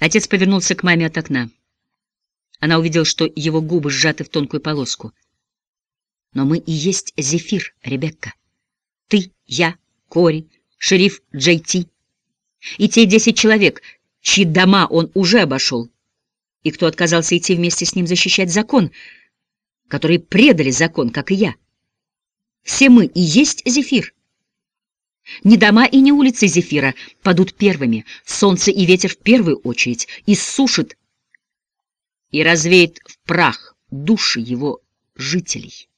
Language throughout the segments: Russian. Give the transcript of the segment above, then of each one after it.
Отец повернулся к маме от окна. Она увидела, что его губы сжаты в тонкую полоску. «Но мы и есть Зефир, Ребекка. Ты, я, Кори, шериф Джей Ти. И те десять человек, чьи дома он уже обошел, и кто отказался идти вместе с ним защищать закон, которые предали закон, как и я. Все мы и есть Зефир. Не дома и не улицы Зефира падут первыми, солнце и ветер в первую очередь, иссушит и развеет в прах души его жителей.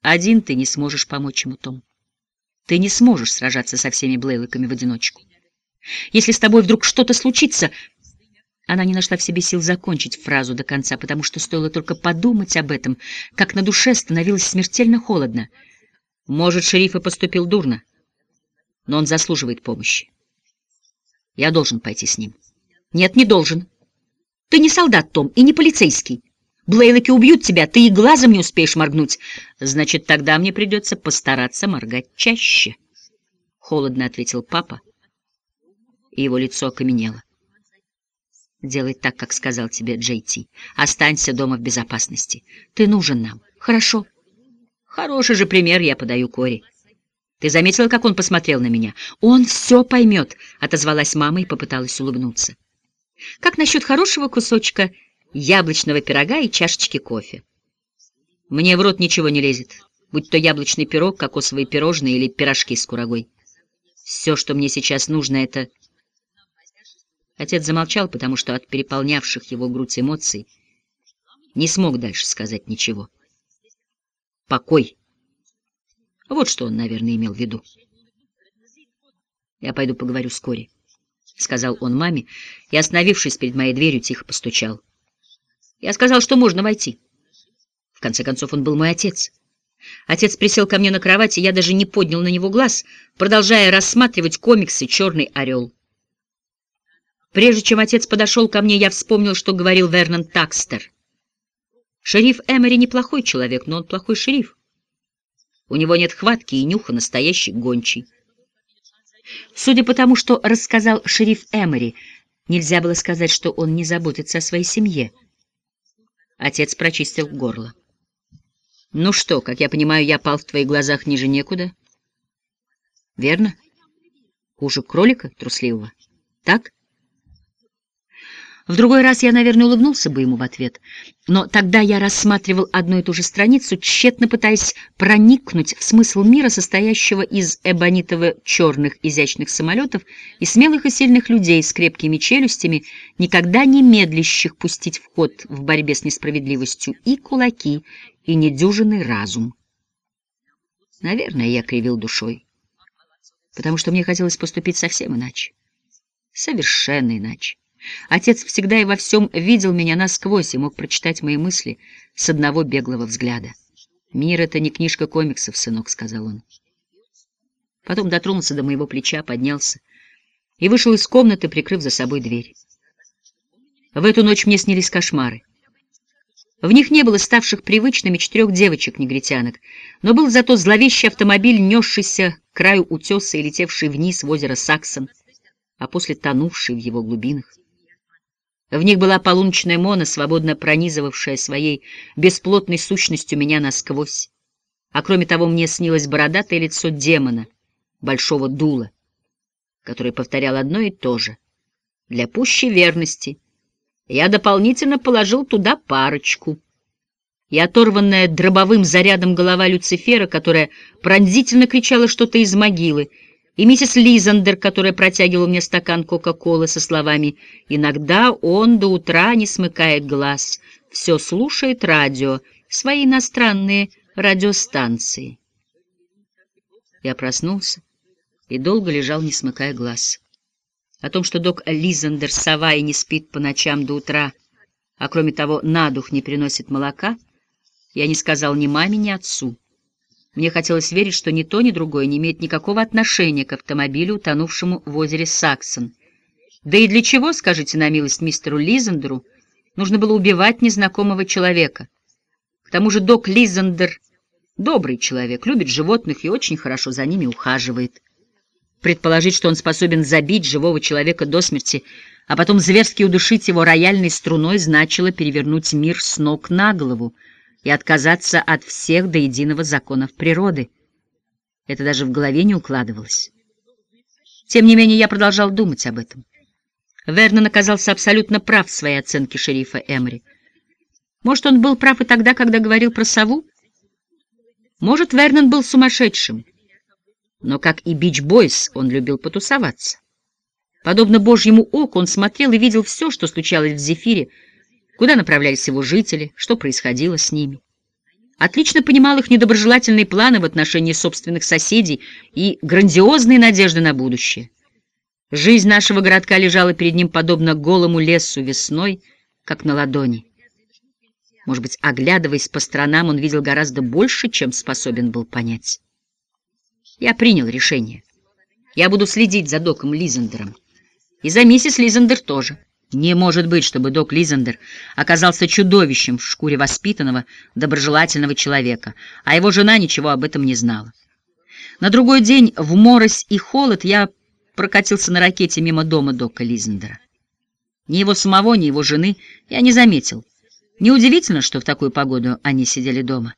Один ты не сможешь помочь ему, Том. Ты не сможешь сражаться со всеми Блейлоками в одиночку. Если с тобой вдруг что-то случится... Она не нашла в себе сил закончить фразу до конца, потому что стоило только подумать об этом, как на душе становилось смертельно холодно — может, шериф и поступил дурно, но он заслуживает помощи. Я должен пойти с ним. Нет, не должен. Ты не солдат, Том, и не полицейский. Блейлоки убьют тебя, ты и глазом не успеешь моргнуть. Значит, тогда мне придется постараться моргать чаще. Холодно ответил папа, и его лицо окаменело. Делай так, как сказал тебе Джей Ти. Останься дома в безопасности. Ты нужен нам. Хорошо. Хороший же пример я подаю Кори. Ты заметила, как он посмотрел на меня? Он все поймет, — отозвалась мама и попыталась улыбнуться. Как насчет хорошего кусочка яблочного пирога и чашечки кофе? Мне в рот ничего не лезет, будь то яблочный пирог, кокосовые пирожные или пирожки с курагой. Все, что мне сейчас нужно, — это... Отец замолчал, потому что от переполнявших его грудь эмоций не смог дальше сказать ничего покой. Вот что он, наверное, имел в виду. «Я пойду поговорю с Кори», — сказал он маме, и, остановившись перед моей дверью, тихо постучал. Я сказал, что можно войти. В конце концов, он был мой отец. Отец присел ко мне на кровати, я даже не поднял на него глаз, продолжая рассматривать комиксы «Черный орел». Прежде чем отец подошел ко мне, я вспомнил, что говорил Вернон Такстер — Шериф Эмери неплохой человек, но он плохой шериф. У него нет хватки и нюха настоящий гончий. Судя по тому, что рассказал шериф Эмери, нельзя было сказать, что он не заботится о своей семье. Отец прочистил горло. «Ну что, как я понимаю, я пал в твоих глазах ниже некуда?» «Верно? Хуже кролика трусливого. Так?» В другой раз я, наверное, улыбнулся бы ему в ответ, но тогда я рассматривал одну и ту же страницу, тщетно пытаясь проникнуть в смысл мира, состоящего из эбонитово-черных изящных самолетов и смелых и сильных людей с крепкими челюстями, никогда не медлящих пустить в ход в борьбе с несправедливостью и кулаки, и недюжинный разум. Наверное, я кривил душой, потому что мне хотелось поступить совсем иначе, совершенно иначе. Отец всегда и во всем видел меня насквозь и мог прочитать мои мысли с одного беглого взгляда. «Мир — это не книжка комиксов, сынок», — сказал он. Потом дотронулся до моего плеча, поднялся и вышел из комнаты, прикрыв за собой дверь. В эту ночь мне снились кошмары. В них не было ставших привычными четырех девочек-негритянок, но был зато зловещий автомобиль, несшийся к краю утеса и летевший вниз в озеро Саксон, а после тонувший в его глубинах. В них была полуночная мона, свободно пронизывавшая своей бесплотной сущностью меня насквозь. А кроме того, мне снилось бородатое лицо демона, большого дула, который повторял одно и то же. Для пущей верности я дополнительно положил туда парочку. И оторванная дробовым зарядом голова Люцифера, которая пронзительно кричала что-то из могилы, и миссис Лизандер, которая протягивала мне стакан Кока-Колы со словами «Иногда он до утра не смыкает глаз, все слушает радио, свои иностранные радиостанции». Я проснулся и долго лежал, не смыкая глаз. О том, что док Лизандер сова и не спит по ночам до утра, а кроме того на дух не приносит молока, я не сказал ни маме, ни отцу. Мне хотелось верить, что ни то, ни другое не имеет никакого отношения к автомобилю, утонувшему в озере Саксон. Да и для чего, скажите на милость мистеру Лизендеру, нужно было убивать незнакомого человека? К тому же док Лизендер добрый человек, любит животных и очень хорошо за ними ухаживает. Предположить, что он способен забить живого человека до смерти, а потом зверски удушить его рояльной струной, значило перевернуть мир с ног на голову и отказаться от всех до единого законов природы. Это даже в голове не укладывалось. Тем не менее, я продолжал думать об этом. Вернон оказался абсолютно прав в своей оценке шерифа Эмри. Может, он был прав и тогда, когда говорил про сову? Может, Вернон был сумасшедшим, но, как и Бич Бойс, он любил потусоваться. Подобно Божьему оку, он смотрел и видел все, что случалось в Зефире, куда направлялись его жители, что происходило с ними. Отлично понимал их недоброжелательные планы в отношении собственных соседей и грандиозные надежды на будущее. Жизнь нашего городка лежала перед ним подобно голому лесу весной, как на ладони. Может быть, оглядываясь по сторонам, он видел гораздо больше, чем способен был понять. Я принял решение. Я буду следить за доком Лизендером. И за миссис Лизендер тоже. Не может быть, чтобы док Лизендер оказался чудовищем в шкуре воспитанного, доброжелательного человека, а его жена ничего об этом не знала. На другой день в морось и холод я прокатился на ракете мимо дома дока Лизендера. Ни его самого, ни его жены я не заметил. Неудивительно, что в такую погоду они сидели дома.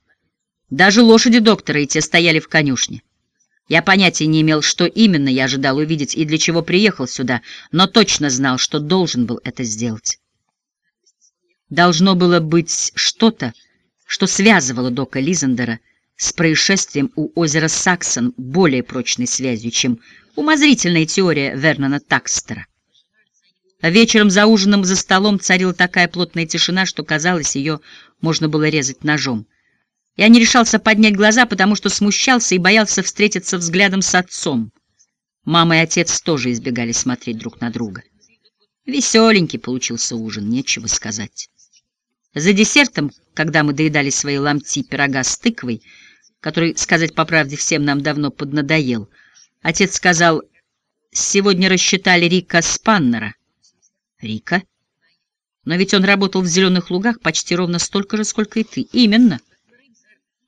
Даже лошади доктора и те стояли в конюшне. Я понятия не имел, что именно я ожидал увидеть и для чего приехал сюда, но точно знал, что должен был это сделать. Должно было быть что-то, что связывало Дока Лизендера с происшествием у озера Саксон более прочной связью, чем умозрительная теория Вернона Такстера. Вечером за ужином за столом царила такая плотная тишина, что, казалось, ее можно было резать ножом. Я не решался поднять глаза, потому что смущался и боялся встретиться взглядом с отцом. Мама и отец тоже избегали смотреть друг на друга. Веселенький получился ужин, нечего сказать. За десертом, когда мы доедали свои ломти пирога с тыквой, который, сказать по правде, всем нам давно поднадоел, отец сказал, «Сегодня рассчитали Рика Спаннера». «Рика? Но ведь он работал в «Зеленых лугах» почти ровно столько же, сколько и ты. Именно».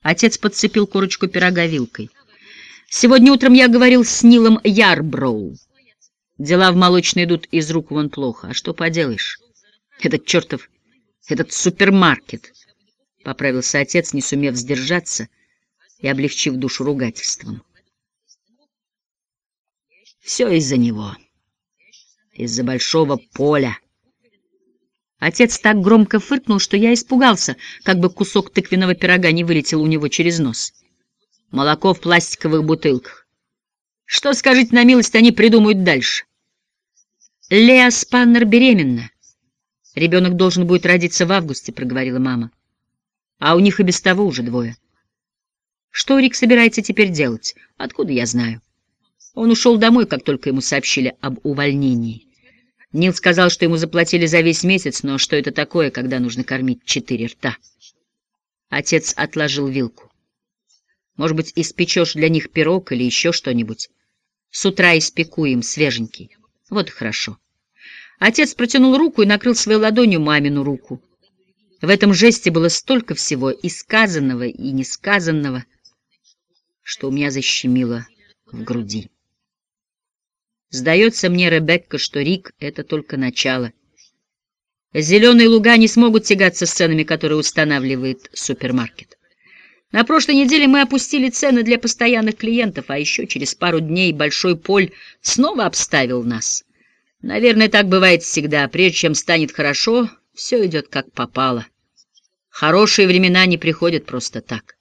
Отец подцепил корочку пирога вилкой. «Сегодня утром я говорил с Нилом Ярброу. Дела в молочной идут из рук вон плохо. А что поделаешь? Этот чертов, этот супермаркет!» Поправился отец, не сумев сдержаться и облегчив душу ругательством. «Все из-за него. Из-за большого поля». Отец так громко фыркнул, что я испугался, как бы кусок тыквенного пирога не вылетел у него через нос. Молоко в пластиковых бутылках. Что, скажите на милость, они придумают дальше? Леа Спаннер беременна. Ребенок должен будет родиться в августе, проговорила мама. А у них и без того уже двое. Что Рик собирается теперь делать? Откуда я знаю? Он ушел домой, как только ему сообщили об увольнении. Нил сказал, что ему заплатили за весь месяц, но что это такое, когда нужно кормить четыре рта? Отец отложил вилку. Может быть, испечешь для них пирог или еще что-нибудь? С утра испеку им свеженький. Вот хорошо. Отец протянул руку и накрыл своей ладонью мамину руку. В этом жесте было столько всего и сказанного, и несказанного, что у меня защемило в груди. Сдается мне, Ребекка, что Рик — это только начало. Зеленые луга не смогут тягаться с ценами, которые устанавливает супермаркет. На прошлой неделе мы опустили цены для постоянных клиентов, а еще через пару дней Большой Поль снова обставил нас. Наверное, так бывает всегда. Прежде чем станет хорошо, все идет как попало. Хорошие времена не приходят просто так.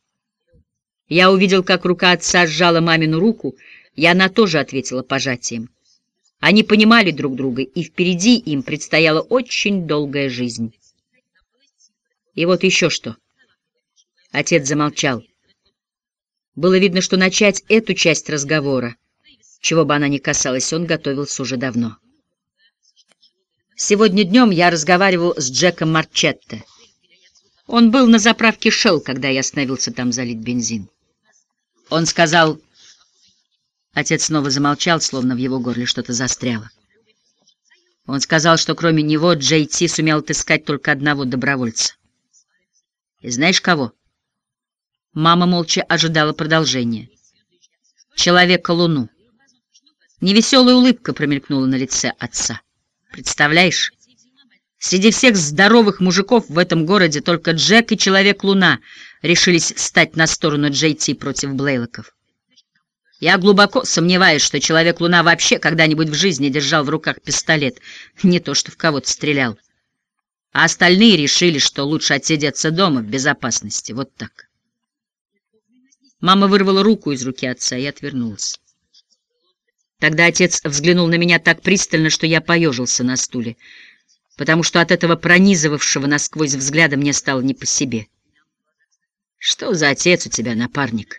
Я увидел, как рука отца сжала мамину руку, и она тоже ответила пожатием. Они понимали друг друга, и впереди им предстояла очень долгая жизнь. И вот еще что. Отец замолчал. Было видно, что начать эту часть разговора, чего бы она ни касалась, он готовился уже давно. Сегодня днем я разговаривал с Джеком Марчетте. Он был на заправке Shell, когда я остановился там залить бензин. Он сказал... Отец снова замолчал, словно в его горле что-то застряло. Он сказал, что кроме него Джей Ти сумел отыскать только одного добровольца. И знаешь кого? Мама молча ожидала продолжения. Человека-луну. Невеселая улыбка промелькнула на лице отца. «Представляешь, среди всех здоровых мужиков в этом городе только Джек и Человек-Луна решились встать на сторону Джей Ти против Блейлоков. Я глубоко сомневаюсь, что Человек-Луна вообще когда-нибудь в жизни держал в руках пистолет, не то что в кого-то стрелял. А остальные решили, что лучше отсидеться дома в безопасности. Вот так». Мама вырвала руку из руки отца и отвернулась. Тогда отец взглянул на меня так пристально, что я поежился на стуле, потому что от этого пронизывавшего насквозь взгляда мне стало не по себе. «Что за отец у тебя, напарник?»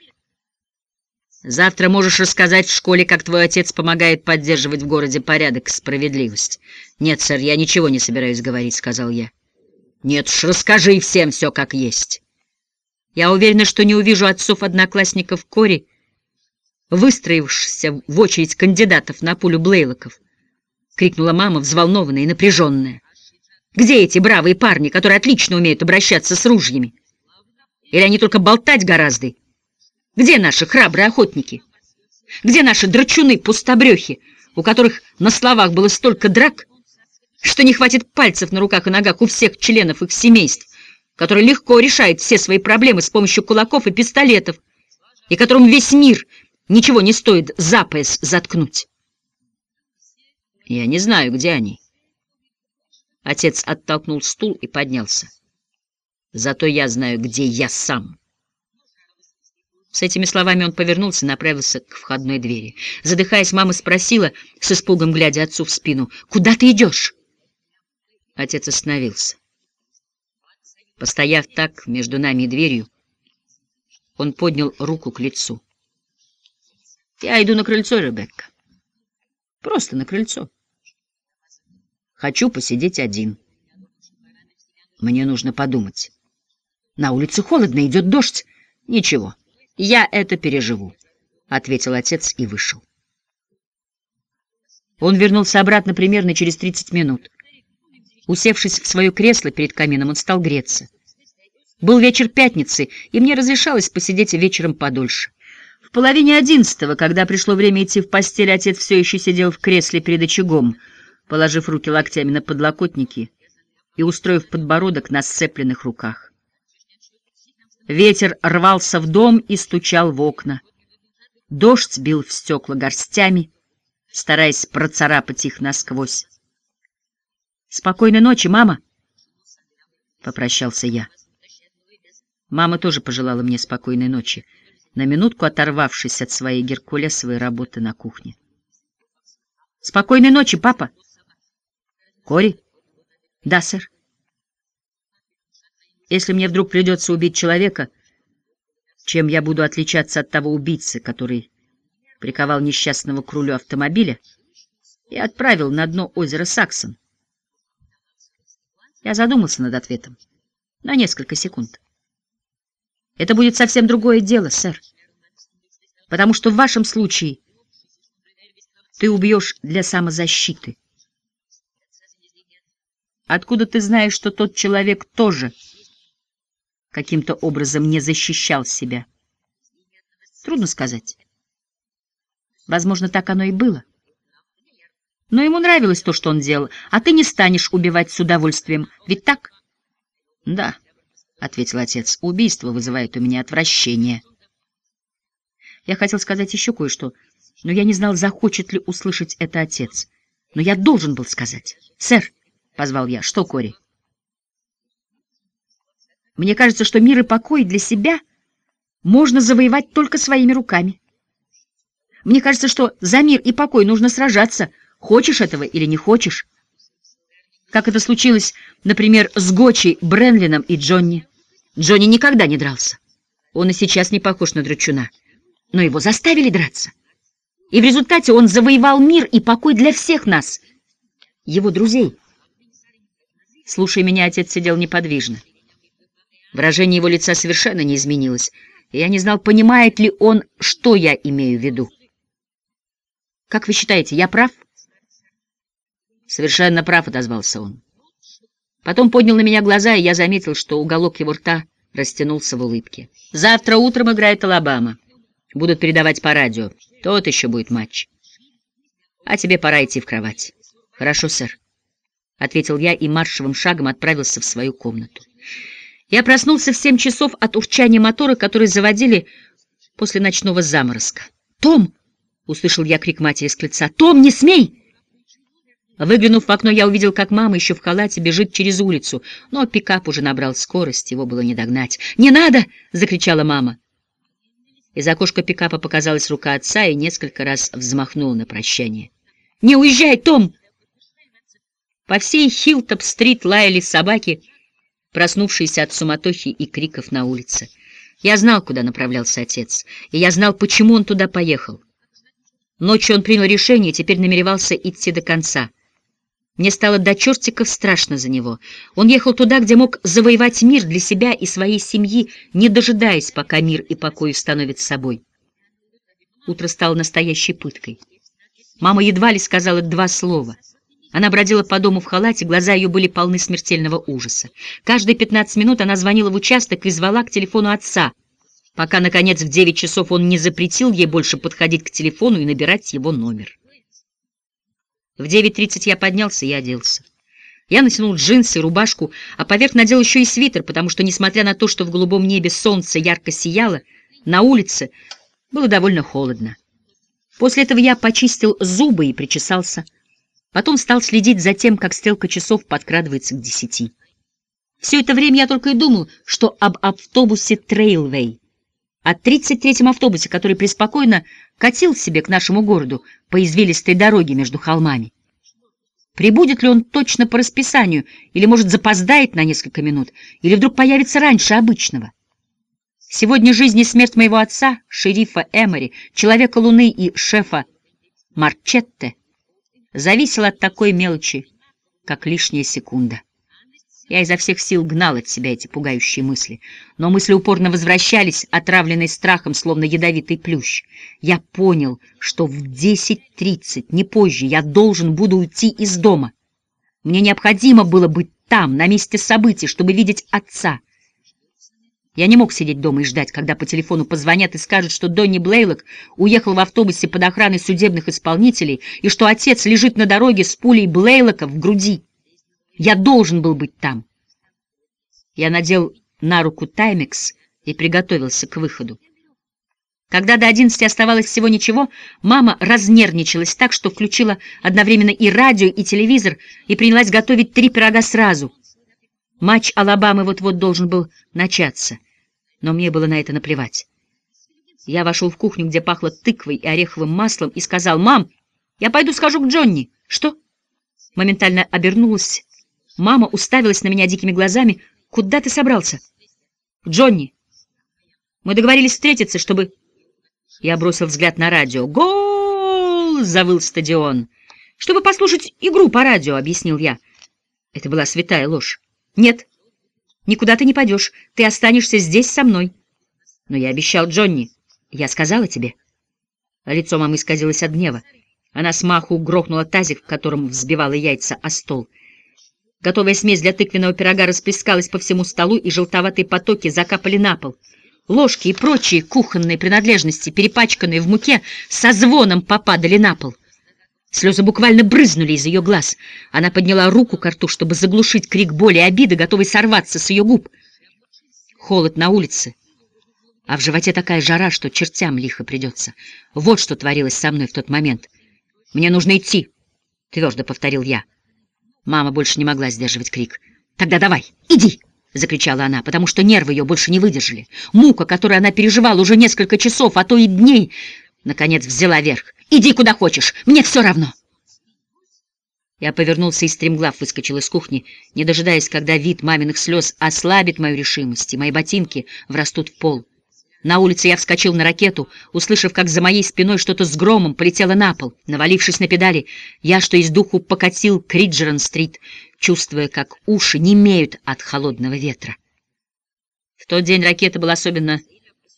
«Завтра можешь рассказать в школе, как твой отец помогает поддерживать в городе порядок и справедливость». «Нет, сэр, я ничего не собираюсь говорить», — сказал я. «Нет уж, расскажи всем все как есть». Я уверена, что не увижу отцов-одноклассников Кори, выстроившихся в очередь кандидатов на пулю Блейлоков, — крикнула мама, взволнованная и напряженная. «Где эти бравые парни, которые отлично умеют обращаться с ружьями? Или они только болтать гораздо? Где наши храбрые охотники? Где наши драчуны-пустобрехи, у которых на словах было столько драк, что не хватит пальцев на руках и ногах у всех членов их семейств, которые легко решают все свои проблемы с помощью кулаков и пистолетов, и которым весь мир Ничего не стоит за пояс заткнуть. Я не знаю, где они. Отец оттолкнул стул и поднялся. Зато я знаю, где я сам. С этими словами он повернулся и направился к входной двери. Задыхаясь, мама спросила, с испугом глядя отцу в спину, «Куда ты идешь?» Отец остановился. Постояв так между нами и дверью, он поднял руку к лицу. Я иду на крыльцо, Ребекка. Просто на крыльцо. Хочу посидеть один. Мне нужно подумать. На улице холодно, идет дождь. Ничего, я это переживу, — ответил отец и вышел. Он вернулся обратно примерно через 30 минут. Усевшись в свое кресло перед камином, он стал греться. Был вечер пятницы, и мне разрешалось посидеть вечером подольше половине одиннадцатого, когда пришло время идти в постель, отец все еще сидел в кресле перед очагом, положив руки локтями на подлокотники и устроив подбородок на сцепленных руках. Ветер рвался в дом и стучал в окна. Дождь бил в стекла горстями, стараясь процарапать их насквозь. «Спокойной ночи, мама!» — попрощался я. Мама тоже пожелала мне спокойной ночи на минутку оторвавшись от своей геркулесовой работы на кухне. «Спокойной ночи, папа!» «Кори?» «Да, сэр». «Если мне вдруг придется убить человека, чем я буду отличаться от того убийцы, который приковал несчастного к рулю автомобиля и отправил на дно озера Саксон?» Я задумался над ответом на несколько секунд. Это будет совсем другое дело, сэр. Потому что в вашем случае ты убьешь для самозащиты. Откуда ты знаешь, что тот человек тоже каким-то образом не защищал себя? Трудно сказать. Возможно, так оно и было. Но ему нравилось то, что он делал, а ты не станешь убивать с удовольствием. Ведь так? Да. — ответил отец. — Убийство вызывает у меня отвращение. Я хотел сказать еще кое-что, но я не знал, захочет ли услышать это отец. Но я должен был сказать. — Сэр, — позвал я, — что, Кори? Мне кажется, что мир и покой для себя можно завоевать только своими руками. Мне кажется, что за мир и покой нужно сражаться, хочешь этого или не хочешь. Как это случилось, например, с Гочи, Бренлином и Джонни. Джонни никогда не дрался. Он и сейчас не похож на драчуна. Но его заставили драться. И в результате он завоевал мир и покой для всех нас, его друзей. Слушая меня, отец сидел неподвижно. Выражение его лица совершенно не изменилось, и я не знал, понимает ли он, что я имею в виду. «Как вы считаете, я прав?» «Совершенно прав», — отозвался он. Потом поднял на меня глаза, и я заметил, что уголок его рта растянулся в улыбке. «Завтра утром играет Алабама. Будут передавать по радио. Тот еще будет матч». А тебе пора идти в кровать. Хорошо, сэр, — ответил я и маршевым шагом отправился в свою комнату. Я проснулся в семь часов от урчания мотора, который заводили после ночного заморозка. «Том!» — услышал я крик матери с крыльца. «Том, не смей!» Выглянув в окно, я увидел, как мама еще в халате бежит через улицу, но пикап уже набрал скорость, его было не догнать. «Не надо!» — закричала мама. Из окошка пикапа показалась рука отца и несколько раз взмахнул на прощание. «Не уезжай, Том!» По всей Хилтоп-стрит лаяли собаки, проснувшиеся от суматохи и криков на улице. Я знал, куда направлялся отец, и я знал, почему он туда поехал. Ночью он принял решение и теперь намеревался идти до конца. Мне стало до чертиков страшно за него. Он ехал туда, где мог завоевать мир для себя и своей семьи, не дожидаясь, пока мир и покой установят с собой. Утро стало настоящей пыткой. Мама едва ли сказала два слова. Она бродила по дому в халате, глаза ее были полны смертельного ужаса. Каждые пятнадцать минут она звонила в участок и звала к телефону отца, пока, наконец, в девять часов он не запретил ей больше подходить к телефону и набирать его номер. В 9.30 я поднялся и оделся. Я натянул джинсы рубашку, а поверх надел еще и свитер, потому что, несмотря на то, что в голубом небе солнце ярко сияло, на улице было довольно холодно. После этого я почистил зубы и причесался. Потом стал следить за тем, как стрелка часов подкрадывается к десяти. Все это время я только и думал, что об автобусе «Трейлвей», о 33-м автобусе, который преспокойно катил себе к нашему городу по извилистой дороге между холмами. Прибудет ли он точно по расписанию, или, может, запоздает на несколько минут, или вдруг появится раньше обычного? Сегодня жизнь и смерть моего отца, шерифа Эмори, человека Луны и шефа Марчетте зависела от такой мелочи, как лишняя секунда. Я изо всех сил гнал от себя эти пугающие мысли, но мысли упорно возвращались, отравленные страхом, словно ядовитый плющ. Я понял, что в 10.30, не позже, я должен буду уйти из дома. Мне необходимо было быть там, на месте событий, чтобы видеть отца. Я не мог сидеть дома и ждать, когда по телефону позвонят и скажут, что Донни Блейлок уехал в автобусе под охраной судебных исполнителей и что отец лежит на дороге с пулей Блейлока в груди. Я должен был быть там. Я надел на руку таймекс и приготовился к выходу. Когда до одиннадцати оставалось всего ничего, мама разнервничалась так, что включила одновременно и радио, и телевизор, и принялась готовить три пирога сразу. Матч Алабамы вот-вот должен был начаться, но мне было на это наплевать. Я вошел в кухню, где пахло тыквой и ореховым маслом, и сказал, «Мам, я пойду схожу к Джонни». «Что?» Моментально обернулась Мама уставилась на меня дикими глазами. «Куда ты собрался?» «Джонни, мы договорились встретиться, чтобы...» Я бросил взгляд на радио. «Гол!» — завыл стадион. «Чтобы послушать игру по радио», — объяснил я. Это была святая ложь. «Нет, никуда ты не пойдешь. Ты останешься здесь со мной». «Но я обещал Джонни. Я сказала тебе». Лицо мамы исказилось от гнева. Она смаху грохнула тазик, в котором взбивала яйца о стол. Готовая смесь для тыквенного пирога расплескалась по всему столу, и желтоватые потоки закапали на пол. Ложки и прочие кухонные принадлежности, перепачканные в муке, со звоном попадали на пол. Слезы буквально брызнули из ее глаз. Она подняла руку к рту, чтобы заглушить крик боли и обиды, готовый сорваться с ее губ. Холод на улице, а в животе такая жара, что чертям лихо придется. Вот что творилось со мной в тот момент. «Мне нужно идти», — твердо повторил я. Мама больше не могла сдерживать крик. «Тогда давай, иди!» — закричала она, потому что нервы ее больше не выдержали. Мука, которую она переживала уже несколько часов, а то и дней, наконец взяла верх. «Иди куда хочешь, мне все равно!» Я повернулся и стремглав выскочил из кухни, не дожидаясь, когда вид маминых слез ослабит мою решимость, и мои ботинки врастут в пол. На улице я вскочил на ракету, услышав, как за моей спиной что-то с громом полетело на пол. Навалившись на педали, я, что из духу, покатил к Риджерон-стрит, чувствуя, как уши немеют от холодного ветра. В тот день ракета была особенно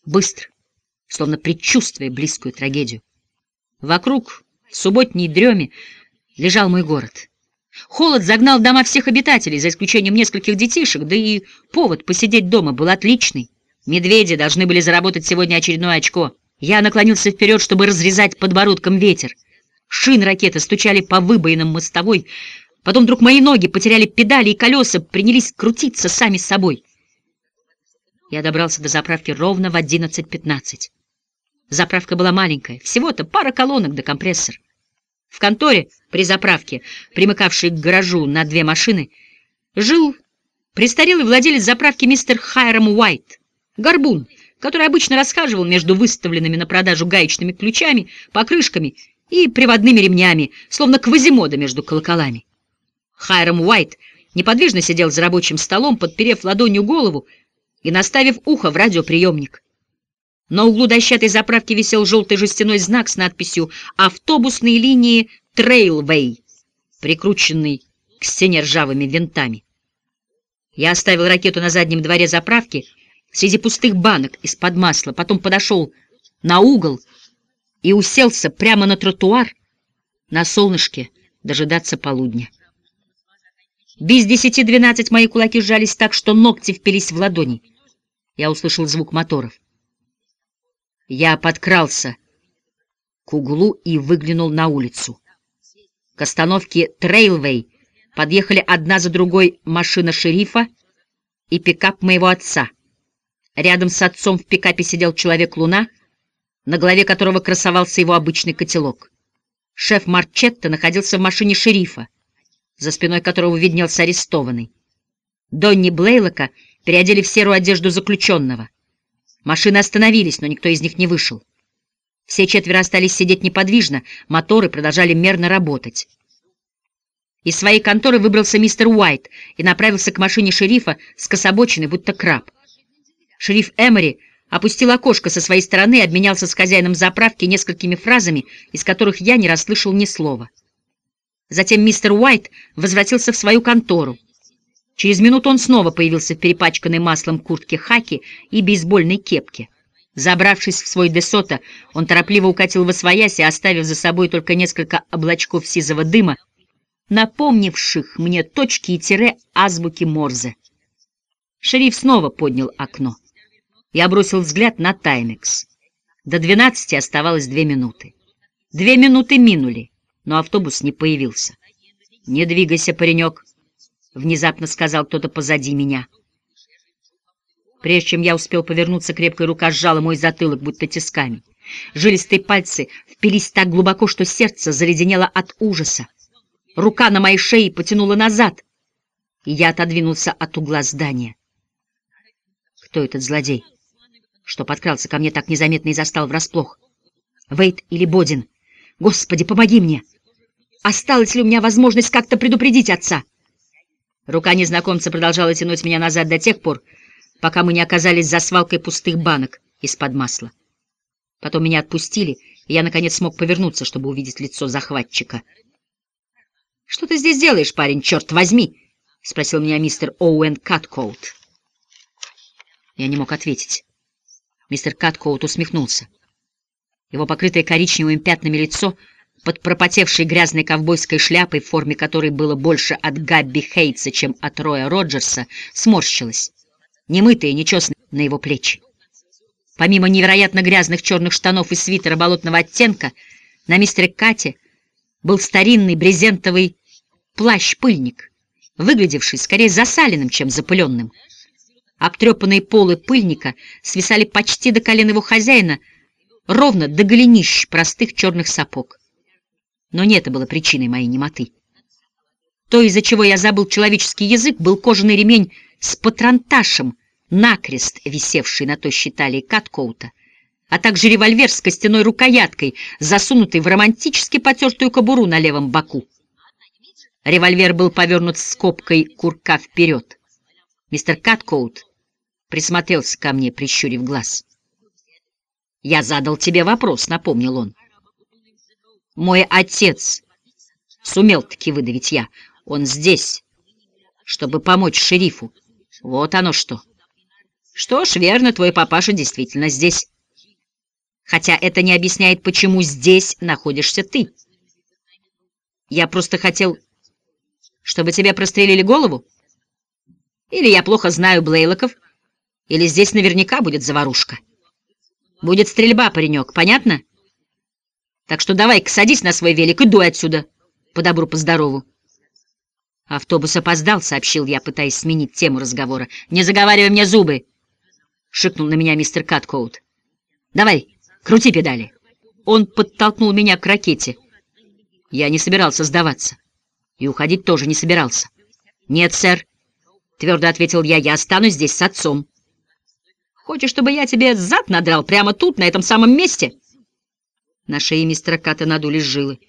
быстр, словно предчувствуя близкую трагедию. Вокруг, в субботней дреме, лежал мой город. Холод загнал дома всех обитателей, за исключением нескольких детишек, да и повод посидеть дома был отличный. Медведи должны были заработать сегодня очередное очко. Я наклонился вперед, чтобы разрезать подбородком ветер. Шины ракеты стучали по выбоинам мостовой, потом вдруг мои ноги потеряли педали, и колеса принялись крутиться сами собой. Я добрался до заправки ровно в 11.15. Заправка была маленькая, всего-то пара колонок да компрессор. В конторе при заправке, примыкавшей к гаражу на две машины, жил престарелый владелец заправки мистер Хайрам Уайт, горбун, который обычно расхаживал между выставленными на продажу гаечными ключами, покрышками и приводными ремнями, словно квазимода между колоколами. Хайрам Уайт неподвижно сидел за рабочим столом, подперев ладонью голову и наставив ухо в радиоприемник. На углу дощатой заправки висел желтый жестяной знак с надписью «Автобусные линии Трейлвей», прикрученный к стене ржавыми винтами. Я оставил ракету на заднем дворе заправки среди пустых банок из-под масла, потом подошел на угол и уселся прямо на тротуар на солнышке дожидаться полудня. Без десяти двенадцать мои кулаки сжались так, что ногти впились в ладони. Я услышал звук моторов. Я подкрался к углу и выглянул на улицу. К остановке Трейлвей подъехали одна за другой машина шерифа и пикап моего отца. Рядом с отцом в пикапе сидел человек-луна, на голове которого красовался его обычный котелок. Шеф Марчетта находился в машине шерифа, за спиной которого виднелся арестованный. Донни Блейлока переодели в серую одежду заключенного. Машины остановились, но никто из них не вышел. Все четверо остались сидеть неподвижно, моторы продолжали мерно работать. Из своей конторы выбрался мистер Уайт и направился к машине шерифа с кособочиной, будто краб. Шериф Эмори опустил окошко со своей стороны и обменялся с хозяином заправки несколькими фразами, из которых я не расслышал ни слова. Затем мистер Уайт возвратился в свою контору. Через минуту он снова появился в перепачканной маслом куртке хаки и бейсбольной кепке. Забравшись в свой десота, он торопливо укатил во своясь, оставив за собой только несколько облачков сизого дыма, напомнивших мне точки и тире азбуки Морзе. Шериф снова поднял окно. Я бросил взгляд на Таймекс. До двенадцати оставалось две минуты. Две минуты минули, но автобус не появился. «Не двигайся, паренек», внезапно сказал кто-то позади меня. Прежде чем я успел повернуться, крепкая рука сжала мой затылок, будто тисками. Жилистые пальцы впились так глубоко, что сердце заледенело от ужаса. Рука на моей шее потянула назад, и я отодвинулся от угла здания. Кто этот злодей? Что подкрался ко мне так незаметно и застал врасплох? Вейт или Бодин? Господи, помоги мне! Осталась ли у меня возможность как-то предупредить отца? Рука незнакомца продолжала тянуть меня назад до тех пор, пока мы не оказались за свалкой пустых банок из-под масла. Потом меня отпустили, и я, наконец, смог повернуться, чтобы увидеть лицо захватчика. — Что ты здесь делаешь, парень, черт возьми? — спросил меня мистер Оуэн Каткоут. Я не мог ответить. Мистер Каткоут усмехнулся. Его покрытое коричневыми пятнами лицо — под пропотевшей грязной ковбойской шляпой, в форме которой было больше от Габби Хейтса, чем от Роя Роджерса, сморщилась, немытая нечестная на его плечи. Помимо невероятно грязных черных штанов и свитера болотного оттенка, на мистере Кате был старинный брезентовый плащ-пыльник, выглядевший скорее засаленным, чем запыленным. Обтрепанные полы пыльника свисали почти до колен его хозяина, ровно до голенищ простых черных сапог. Но не это было причиной моей немоты. То, из-за чего я забыл человеческий язык, был кожаный ремень с патронташем, накрест висевший на тощей талии Каткоута, а также револьвер с костяной рукояткой, засунутый в романтически потертую кобуру на левом боку. Револьвер был повернут скобкой курка вперед. Мистер Каткоут присмотрелся ко мне, прищурив глаз. «Я задал тебе вопрос», — напомнил он. Мой отец сумел-таки выдавить я. Он здесь, чтобы помочь шерифу. Вот оно что. Что ж, верно, твой папаша действительно здесь. Хотя это не объясняет, почему здесь находишься ты. Я просто хотел, чтобы тебе прострелили голову. Или я плохо знаю Блейлоков, или здесь наверняка будет заварушка. Будет стрельба, паренек, понятно? — Так что давай-ка садись на свой велик и дуй отсюда, по добру, по здорову. Автобус опоздал, сообщил я, пытаясь сменить тему разговора. Не заговаривай мне зубы, шикнул на меня мистер Каткоут. Давай, крути педали. Он подтолкнул меня к ракете. Я не собирался сдаваться. И уходить тоже не собирался. «Нет, сэр», — твердо ответил я, — «я останусь здесь с отцом». «Хочешь, чтобы я тебе зад надрал прямо тут, на этом самом месте?» На шее мистера Ката надулись жилы.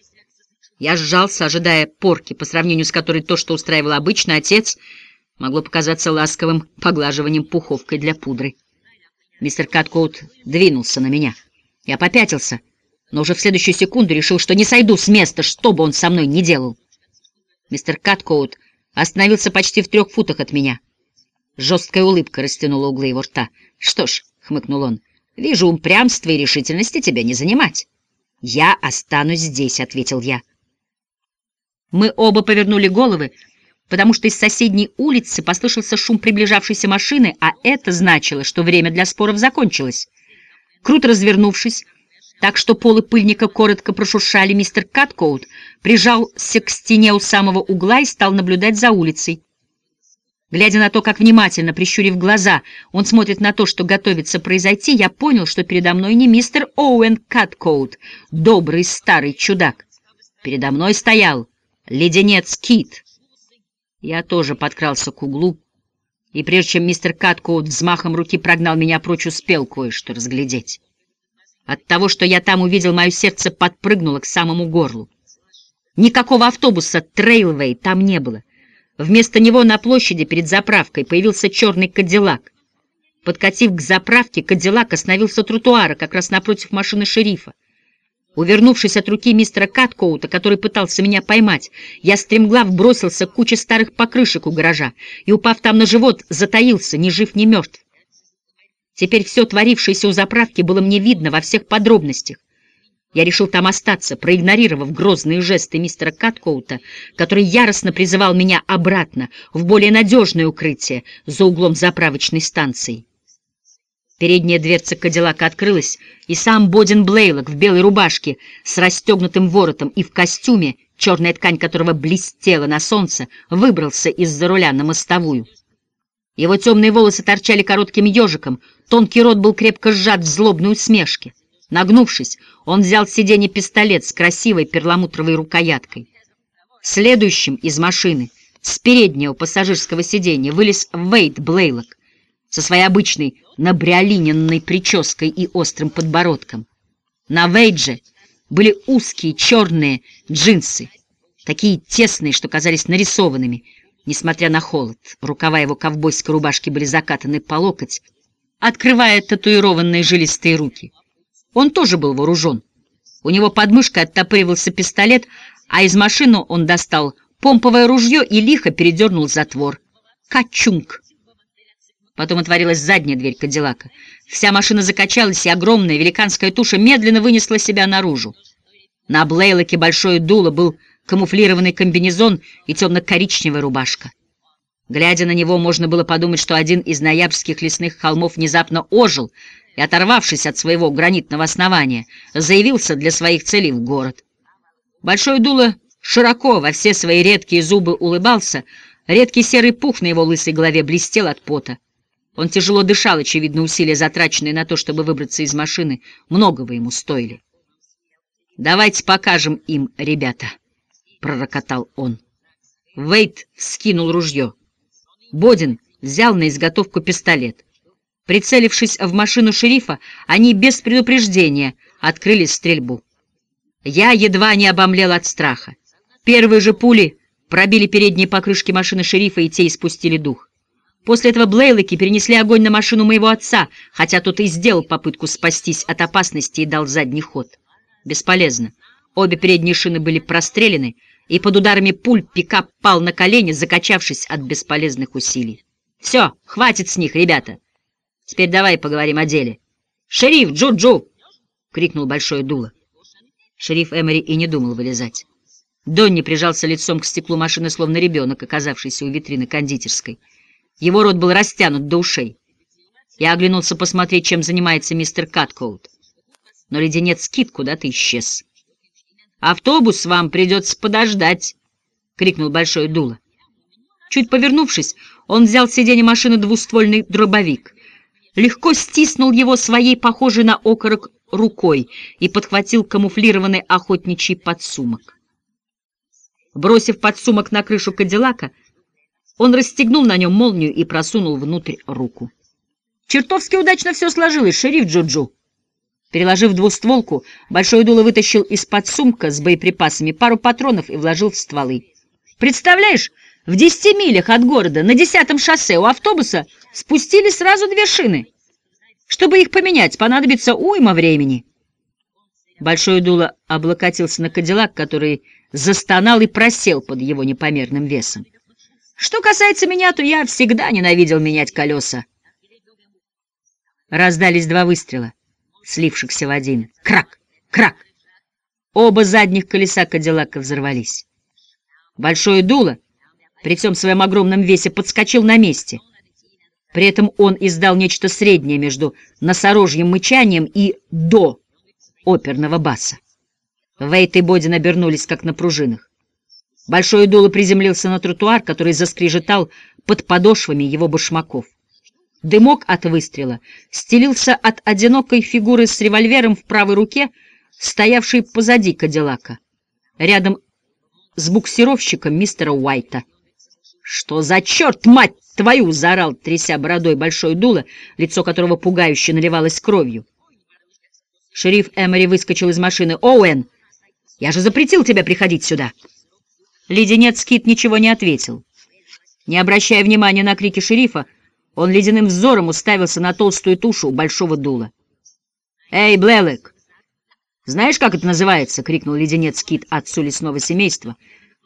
Я сжался, ожидая порки, по сравнению с которой то, что устраивал обычный отец, могло показаться ласковым поглаживанием пуховкой для пудры. Мистер Каткоут двинулся на меня. Я попятился, но уже в следующую секунду решил, что не сойду с места, что бы он со мной ни делал. Мистер Каткоут остановился почти в трех футах от меня. Жесткая улыбка растянула углы его рта. «Что ж», — хмыкнул он, — «вижу, упрямства и решительности тебя не занимать». «Я останусь здесь», — ответил я. Мы оба повернули головы, потому что из соседней улицы послышался шум приближавшейся машины, а это значило, что время для споров закончилось. Круто развернувшись, так что полы пыльника коротко прошуршали, мистер Каткоут прижался к стене у самого угла и стал наблюдать за улицей. Глядя на то, как внимательно, прищурив глаза, он смотрит на то, что готовится произойти, я понял, что передо мной не мистер Оуэн Каткоут, добрый старый чудак. Передо мной стоял леденец Кит. Я тоже подкрался к углу, и прежде чем мистер Каткоут взмахом руки прогнал меня прочь, успел кое-что разглядеть. От того, что я там увидел, мое сердце подпрыгнуло к самому горлу. Никакого автобуса «Трейлвей» там не было. Вместо него на площади перед заправкой появился черный кадиллак. Подкатив к заправке, кадиллак остановился тротуара, как раз напротив машины шерифа. Увернувшись от руки мистера Каткоута, который пытался меня поймать, я стремглав бросился к куче старых покрышек у гаража и, упав там на живот, затаился, ни жив, ни мертв. Теперь все творившееся у заправки было мне видно во всех подробностях. Я решил там остаться, проигнорировав грозные жесты мистера Каткоута, который яростно призывал меня обратно, в более надежное укрытие за углом заправочной станции. Передняя дверца Кадиллака открылась, и сам Бодин Блейлок в белой рубашке с расстегнутым воротом и в костюме, черная ткань которого блестела на солнце, выбрался из-за руля на мостовую. Его темные волосы торчали коротким ежиком, тонкий рот был крепко сжат в злобной усмешке. Нагнувшись, он взял с сиденья пистолет с красивой перламутровой рукояткой. Следующим из машины, с переднего пассажирского сиденья, вылез Вейд Блейлок со своей обычной набриолиненной прической и острым подбородком. На Вейдже были узкие черные джинсы, такие тесные, что казались нарисованными, несмотря на холод. Рукава его ковбойской рубашки были закатаны по локоть, открывая татуированные жилистые руки. Он тоже был вооружен. У него под мышкой оттопыривался пистолет, а из машины он достал помповое ружье и лихо передернул затвор. Качунг! Потом отворилась задняя дверь Кадиллака. Вся машина закачалась, и огромная великанская туша медленно вынесла себя наружу. На Блейлоке большое дуло был камуфлированный комбинезон и темно-коричневая рубашка. Глядя на него, можно было подумать, что один из ноябрьских лесных холмов внезапно ожил и, оторвавшись от своего гранитного основания, заявился для своих целей в город. Большое дуло широко во все свои редкие зубы улыбался, редкий серый пух на его лысой голове блестел от пота. Он тяжело дышал, очевидно, усилия, затраченные на то, чтобы выбраться из машины, многого ему стоили. «Давайте покажем им, ребята», — пророкотал он. Вейт вскинул ружье. Бодин взял на изготовку пистолет. Прицелившись в машину шерифа, они без предупреждения открыли стрельбу. Я едва не обомлел от страха. Первые же пули пробили передние покрышки машины шерифа, и те испустили дух. После этого Блейлоки перенесли огонь на машину моего отца, хотя тот и сделал попытку спастись от опасности и дал задний ход. Бесполезно. Обе передние шины были прострелены, и под ударами пуль пикап пал на колени, закачавшись от бесполезных усилий. «Все, хватит с них, ребята! Теперь давай поговорим о деле. Шериф, Джу-Джу!» — крикнул большое дуло. Шериф Эмери и не думал вылезать. Донни прижался лицом к стеклу машины, словно ребенок, оказавшийся у витрины кондитерской. Его рот был растянут до ушей. Я оглянулся посмотреть, чем занимается мистер Каткоут. Но леденец Кит куда-то исчез. «Автобус вам придется подождать!» — крикнул Большое Дуло. Чуть повернувшись, он взял с сиденья машины двуствольный дробовик, легко стиснул его своей, похожей на окорок, рукой и подхватил камуфлированный охотничий подсумок. Бросив подсумок на крышу Кадиллака, он расстегнул на нем молнию и просунул внутрь руку. «Чертовски удачно все сложилось, шериф Джуджу!» Переложив двустволку, Большой Дуло вытащил из-под сумка с боеприпасами пару патронов и вложил в стволы. «Представляешь, в десяти милях от города на десятом шоссе у автобуса спустили сразу две шины. Чтобы их поменять, понадобится уйма времени». Большой Дуло облокотился на кадиллак, который застонал и просел под его непомерным весом. «Что касается меня, то я всегда ненавидел менять колеса». Раздались два выстрела слившихся в один. Крак! Крак! Оба задних колеса Кадиллака взорвались. Большое дуло, при всем своем огромном весе, подскочил на месте. При этом он издал нечто среднее между носорожьим мычанием и «до» оперного баса. Вейт и Бодин обернулись, как на пружинах. Большое дуло приземлился на тротуар, который заскрежетал под подошвами его башмаков. Дымок от выстрела стелился от одинокой фигуры с револьвером в правой руке, стоявшей позади Кадиллака, рядом с буксировщиком мистера Уайта. «Что за черт, мать твою!» — заорал, тряся бородой большое дуло, лицо которого пугающе наливалось кровью. Шериф Эмори выскочил из машины. «Оуэн, я же запретил тебе приходить сюда!» Леденец Кит ничего не ответил. Не обращая внимания на крики шерифа, он ледяным взором уставился на толстую тушу большого дула. «Эй, Блелек! Знаешь, как это называется?» — крикнул леденец Кит отцу лесного семейства.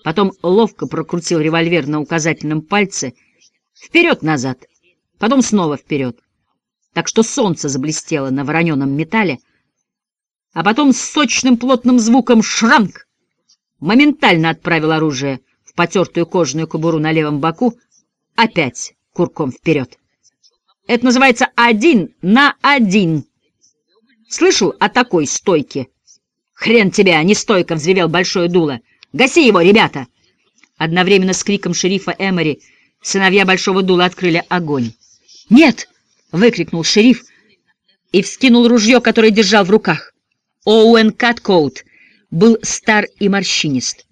Потом ловко прокрутил револьвер на указательном пальце. Вперед-назад, потом снова вперед. Так что солнце заблестело на вороненом металле, а потом с сочным плотным звуком «шранк» моментально отправил оружие в потертую кожаную кобуру на левом боку, опять курком вперед. Это называется один на один. Слышал о такой стойке? Хрен тебе, а не стойка, взревел большое дуло. Гаси его, ребята! Одновременно с криком шерифа Эмори сыновья большого дула открыли огонь. «Нет!» — выкрикнул шериф и вскинул ружье, которое держал в руках. Оуэн Каткоут был стар и морщинист,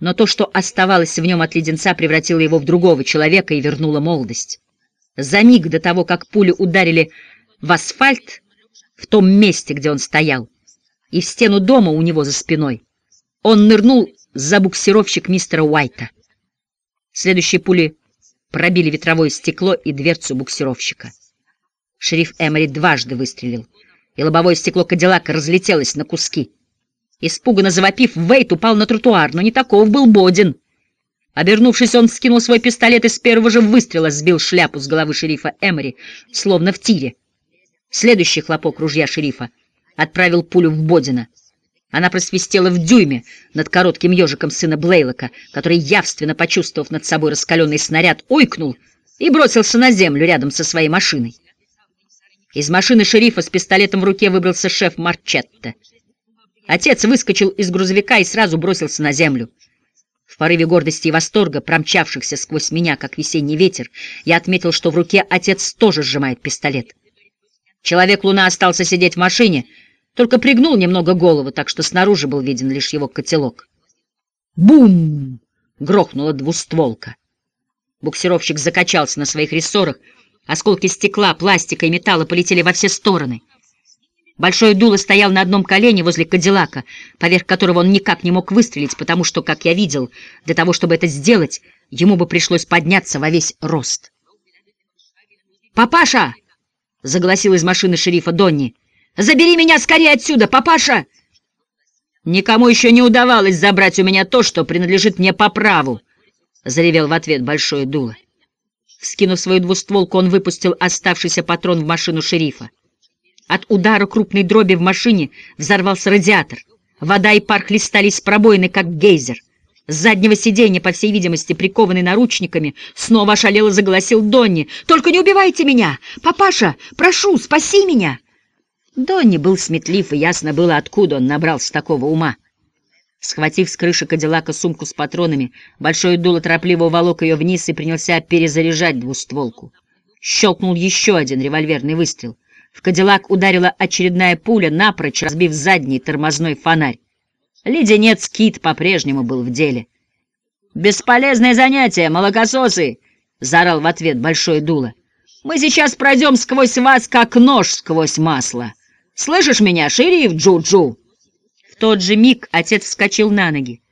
но то, что оставалось в нем от леденца, превратило его в другого человека и вернуло молодость. За миг до того, как пули ударили в асфальт, в том месте, где он стоял, и в стену дома у него за спиной, он нырнул за буксировщик мистера Уайта. Следующие пули пробили ветровое стекло и дверцу буксировщика. Шериф Эмори дважды выстрелил, и лобовое стекло Кадиллака разлетелось на куски. Испуганно завопив, Вейт упал на тротуар, но не таков был Бодин. Обернувшись, он скинул свой пистолет и с первого же выстрела сбил шляпу с головы шерифа Эмори, словно в тире. Следующий хлопок ружья шерифа отправил пулю в Бодина. Она просвистела в дюйме над коротким ежиком сына Блейлока, который, явственно почувствовав над собой раскаленный снаряд, ойкнул и бросился на землю рядом со своей машиной. Из машины шерифа с пистолетом в руке выбрался шеф Марчетта. Отец выскочил из грузовика и сразу бросился на землю. В порыве гордости и восторга, промчавшихся сквозь меня, как весенний ветер, я отметил, что в руке отец тоже сжимает пистолет. Человек-луна остался сидеть в машине, только пригнул немного голову, так что снаружи был виден лишь его котелок. Бум! Грохнула двустволка. Буксировщик закачался на своих рессорах, осколки стекла, пластика и металла полетели во все стороны — Большое дуло стоял на одном колене возле Кадиллака, поверх которого он никак не мог выстрелить, потому что, как я видел, для того, чтобы это сделать, ему бы пришлось подняться во весь рост. «Папаша!» — загласил из машины шерифа Донни. «Забери меня скорее отсюда, папаша!» «Никому еще не удавалось забрать у меня то, что принадлежит мне по праву», — заревел в ответ большое дуло. Скинув свою двустволку, он выпустил оставшийся патрон в машину шерифа. От удара крупной дроби в машине взорвался радиатор. Вода и пар хлестались пробоины, как гейзер. С заднего сиденья, по всей видимости, прикованный наручниками, снова ошалело заголосил Донни. «Только не убивайте меня! Папаша, прошу, спаси меня!» Донни был сметлив, и ясно было, откуда он набрался такого ума. Схватив с крыши Кадиллака сумку с патронами, большое дуло торопливо уволок ее вниз и принялся перезаряжать двустволку. Щелкнул еще один револьверный выстрел. В Кадиллак ударила очередная пуля, напрочь разбив задний тормозной фонарь. Леденец Кит по-прежнему был в деле. «Бесполезное занятие, молокососы!» — заорал в ответ большое дуло. «Мы сейчас пройдем сквозь вас, как нож сквозь масло. Слышишь меня, шериф Джу-Джу?» В тот же миг отец вскочил на ноги.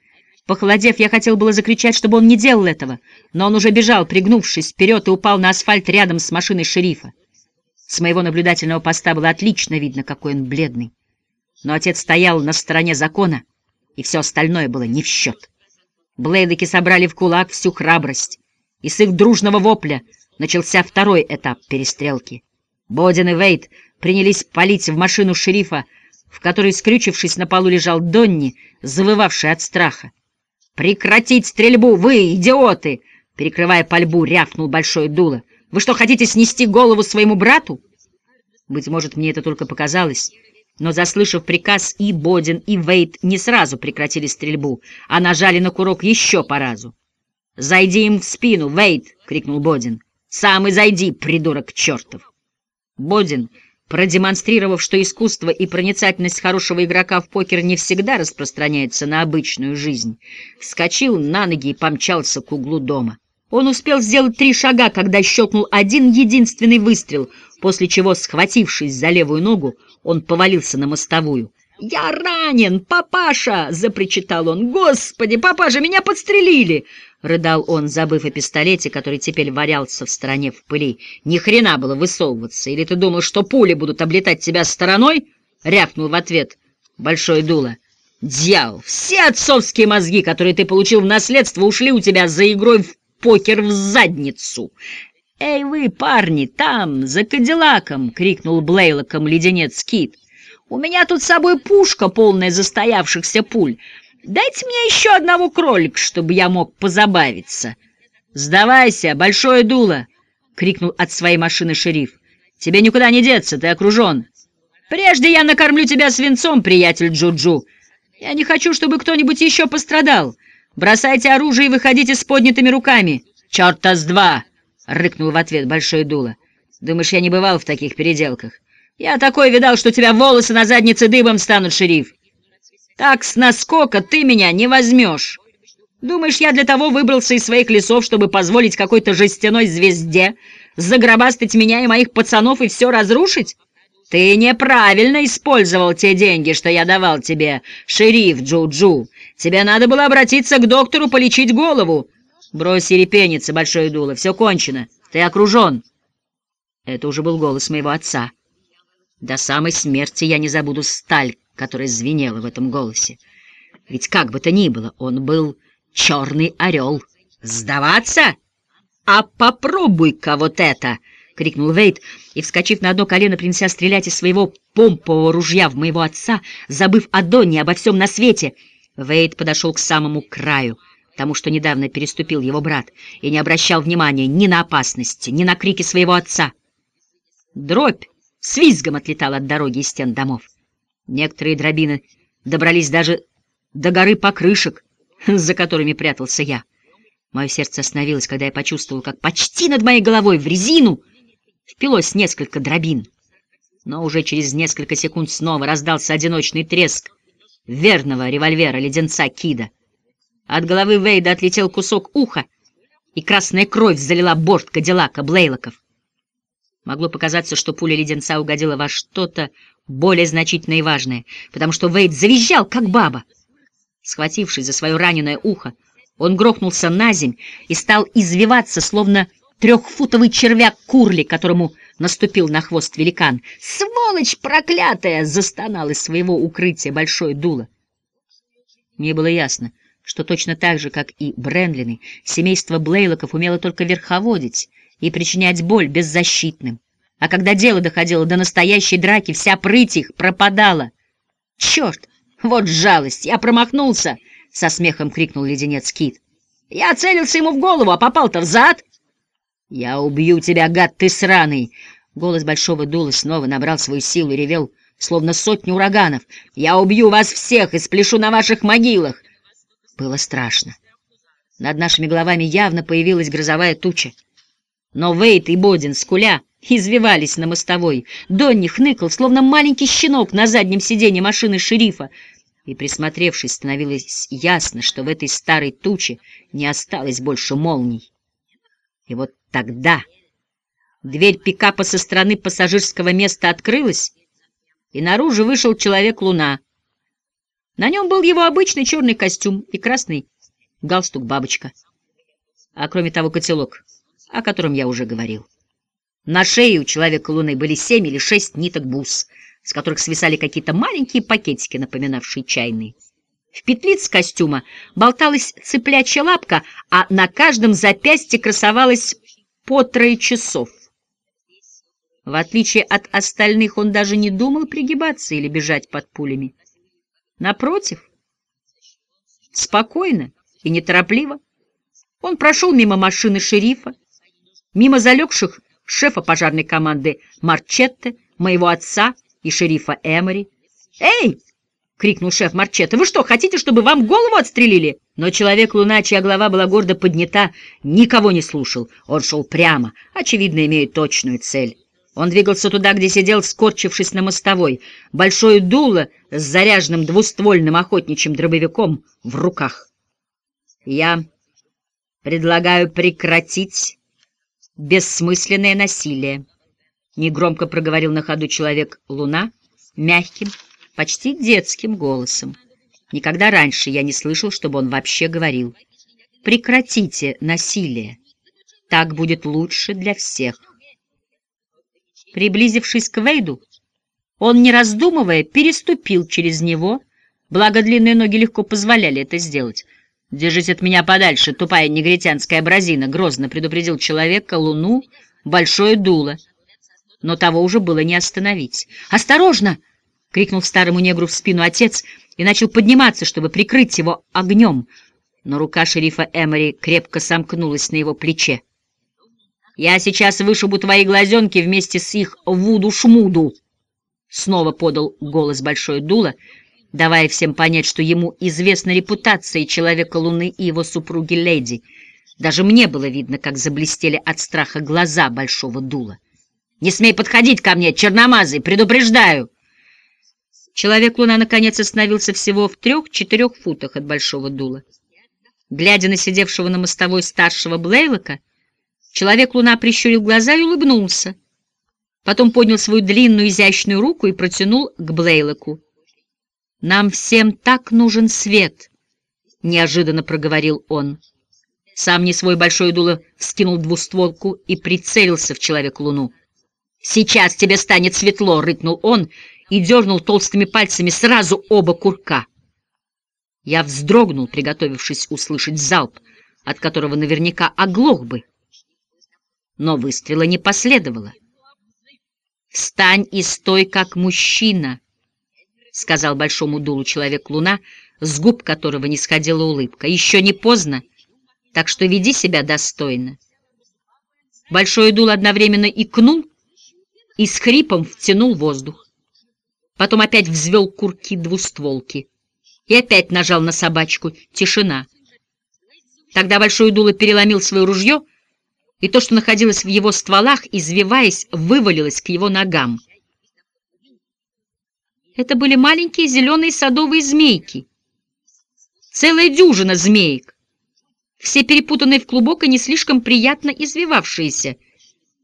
Похолодев, я хотел было закричать, чтобы он не делал этого, но он уже бежал, пригнувшись вперед, и упал на асфальт рядом с машиной шерифа. С моего наблюдательного поста было отлично видно, какой он бледный. Но отец стоял на стороне закона, и все остальное было не в счет. Блейдеки собрали в кулак всю храбрость, и с их дружного вопля начался второй этап перестрелки. Бодин и Вейт принялись палить в машину шерифа, в которой, скрючившись на полу, лежал Донни, завывавший от страха. «Прекратить стрельбу, вы, идиоты!» Перекрывая пальбу, рявкнул большое дуло. «Вы что, хотите снести голову своему брату?» Быть может, мне это только показалось, но, заслышав приказ, и Бодин, и Вейт не сразу прекратили стрельбу, а нажали на курок еще по разу. «Зайди им в спину, Вейт!» — крикнул Бодин. «Сам и зайди, придурок чертов!» Бодин, продемонстрировав, что искусство и проницательность хорошего игрока в покер не всегда распространяется на обычную жизнь, вскочил на ноги и помчался к углу дома. Он успел сделать три шага, когда щелкнул один единственный выстрел, после чего, схватившись за левую ногу, он повалился на мостовую. «Я ранен, папаша!» — запричитал он. «Господи, папаша, меня подстрелили!» — рыдал он, забыв о пистолете, который теперь валялся в стороне в пыли. «Ни хрена было высовываться! Или ты думал, что пули будут облетать тебя стороной?» — рявкнул в ответ большое дуло. «Дьявол! Все отцовские мозги, которые ты получил в наследство, ушли у тебя за игрой в покер в задницу!» «Эй вы, парни, там, за Кадиллаком!» — крикнул Блейлоком леденец Кит. «У меня тут с собой пушка, полная застоявшихся пуль. Дайте мне еще одного кролика, чтобы я мог позабавиться». «Сдавайся, большое дуло!» — крикнул от своей машины шериф. «Тебе никуда не деться, ты окружен. Прежде я накормлю тебя свинцом, приятель Джуджу. -Джу. Я не хочу, чтобы кто-нибудь еще пострадал. Бросайте оружие и выходите с поднятыми руками. Черта с два!» — рыкнул в ответ большое дуло. «Думаешь, я не бывал в таких переделках? Я такой видал, что у тебя волосы на заднице дыбом станут, шериф. Так с наскока ты меня не возьмешь. Думаешь, я для того выбрался из своих лесов, чтобы позволить какой-то жестяной звезде загробастать меня и моих пацанов и все разрушить? Ты неправильно использовал те деньги, что я давал тебе, шериф Джу-Джу. Тебе надо было обратиться к доктору полечить голову». «Брось ерепениться, большое дуло, все кончено, ты окружен!» Это уже был голос моего отца. До самой смерти я не забуду сталь, которая звенела в этом голосе. Ведь как бы то ни было, он был черный орел. «Сдаваться? А попробуй-ка вот это!» — крикнул Вейт, и, вскочив на одно колено, принеся стрелять из своего помпового ружья в моего отца, забыв о Донне обо всем на свете, Вейт подошел к самому краю — тому, что недавно переступил его брат, и не обращал внимания ни на опасности, ни на крики своего отца. Дробь с визгом отлетала от дороги и стен домов. Некоторые дробины добрались даже до горы покрышек, за которыми прятался я. Мое сердце остановилось, когда я почувствовал, как почти над моей головой в резину впилось несколько дробин. Но уже через несколько секунд снова раздался одиночный треск верного револьвера леденца Кида — от головы Вейда отлетел кусок уха, и красная кровь залила борт Кадиллака Блейлоков. Могло показаться, что пуля леденца угодила во что-то более значительное и важное, потому что Вейд завизжал, как баба. Схватившись за свое раненое ухо, он грохнулся на земь и стал извиваться, словно трехфутовый червяк Курли, которому наступил на хвост великан. «Сволочь проклятая!» — застонал из своего укрытия большое дуло. Мне было ясно, что точно так же, как и Брендлины, семейство Блейлоков умело только верховодить и причинять боль беззащитным. А когда дело доходило до настоящей драки, вся прыть их пропадала. «Черт! Вот жалость! Я промахнулся!» — со смехом крикнул леденец Кит. «Я целился ему в голову, а попал-то в зад!» «Я убью тебя, гад ты сраный!» Голос большого дула снова набрал свою силу и ревел словно сотни ураганов. «Я убью вас всех и спляшу на ваших могилах!» Было страшно. Над нашими головами явно появилась грозовая туча. Но Вейт и Бодин, скуля, извивались на мостовой. Донни хныкал, словно маленький щенок на заднем сиденье машины шерифа. И, присмотревшись, становилось ясно, что в этой старой туче не осталось больше молний. И вот тогда дверь пикапа со стороны пассажирского места открылась, и наружу вышел человек-луна. На нем был его обычный черный костюм и красный галстук-бабочка. А кроме того, котелок, о котором я уже говорил. На шее у человека Луны были семь или шесть ниток бус, с которых свисали какие-то маленькие пакетики, напоминавшие чайные. В петлице костюма болталась цыплячья лапка, а на каждом запястье красовалось по трое часов. В отличие от остальных, он даже не думал пригибаться или бежать под пулями. Напротив, спокойно и неторопливо он прошел мимо машины шерифа, мимо залегших шефа пожарной команды Марчетте, моего отца и шерифа Эмори. «Эй!» — крикнул шеф Марчетте. «Вы что, хотите, чтобы вам голову отстрелили?» Но человек-луна, чья голова была гордо поднята, никого не слушал. Он шел прямо, очевидно, имея точную цель. Он двигался туда, где сидел, скорчившись на мостовой, большое дуло с заряженным двуствольным охотничьим дробовиком в руках. «Я предлагаю прекратить бессмысленное насилие», — негромко проговорил на ходу человек-луна мягким, почти детским голосом. Никогда раньше я не слышал, чтобы он вообще говорил. «Прекратите насилие. Так будет лучше для всех». Приблизившись к Вейду, он, не раздумывая, переступил через него, благо длинные ноги легко позволяли это сделать. «Держись от меня подальше, тупая негритянская бразина», — грозно предупредил человека луну большое дуло. Но того уже было не остановить. «Осторожно!» — крикнул старому негру в спину отец и начал подниматься, чтобы прикрыть его огнем. Но рука шерифа Эмори крепко сомкнулась на его плече. «Я сейчас вышибу твои глазенки вместе с их вуду-шмуду!» Снова подал голос большое дуло — давая всем понять, что ему известна репутация человека Луны и его супруги Леди. Даже мне было видно, как заблестели от страха глаза большого дула. «Не смей подходить ко мне, черномазый, предупреждаю!» Человек-луна наконец остановился всего в трех-четырех футах от большого дула. Глядя на сидевшего на мостовой старшего Блейлока, человек-луна прищурил глаза и улыбнулся. Потом поднял свою длинную изящную руку и протянул к Блейлоку. «Нам всем так нужен свет», — неожиданно проговорил он. Сам не свой большой дуло скинул двустволку и прицелился в человек-луну. «Сейчас тебе станет светло!» — рыкнул он и дернул толстыми пальцами сразу оба курка. Я вздрогнул, приготовившись услышать залп, от которого наверняка оглох бы. Но выстрела не последовало. «Встань и стой, как мужчина!» — сказал большому дулу человек-луна, с губ которого не сходила улыбка. — Еще не поздно, так что веди себя достойно. Большой дул одновременно икнул и с хрипом втянул воздух. Потом опять взвел курки двустволки и опять нажал на собачку. Тишина. Тогда большой дуло переломил свое ружье, и то, что находилось в его стволах, извиваясь, вывалилось к его ногам. Это были маленькие зеленые садовые змейки. Целая дюжина змеек. Все перепутанные в клубок и не слишком приятно извивавшиеся.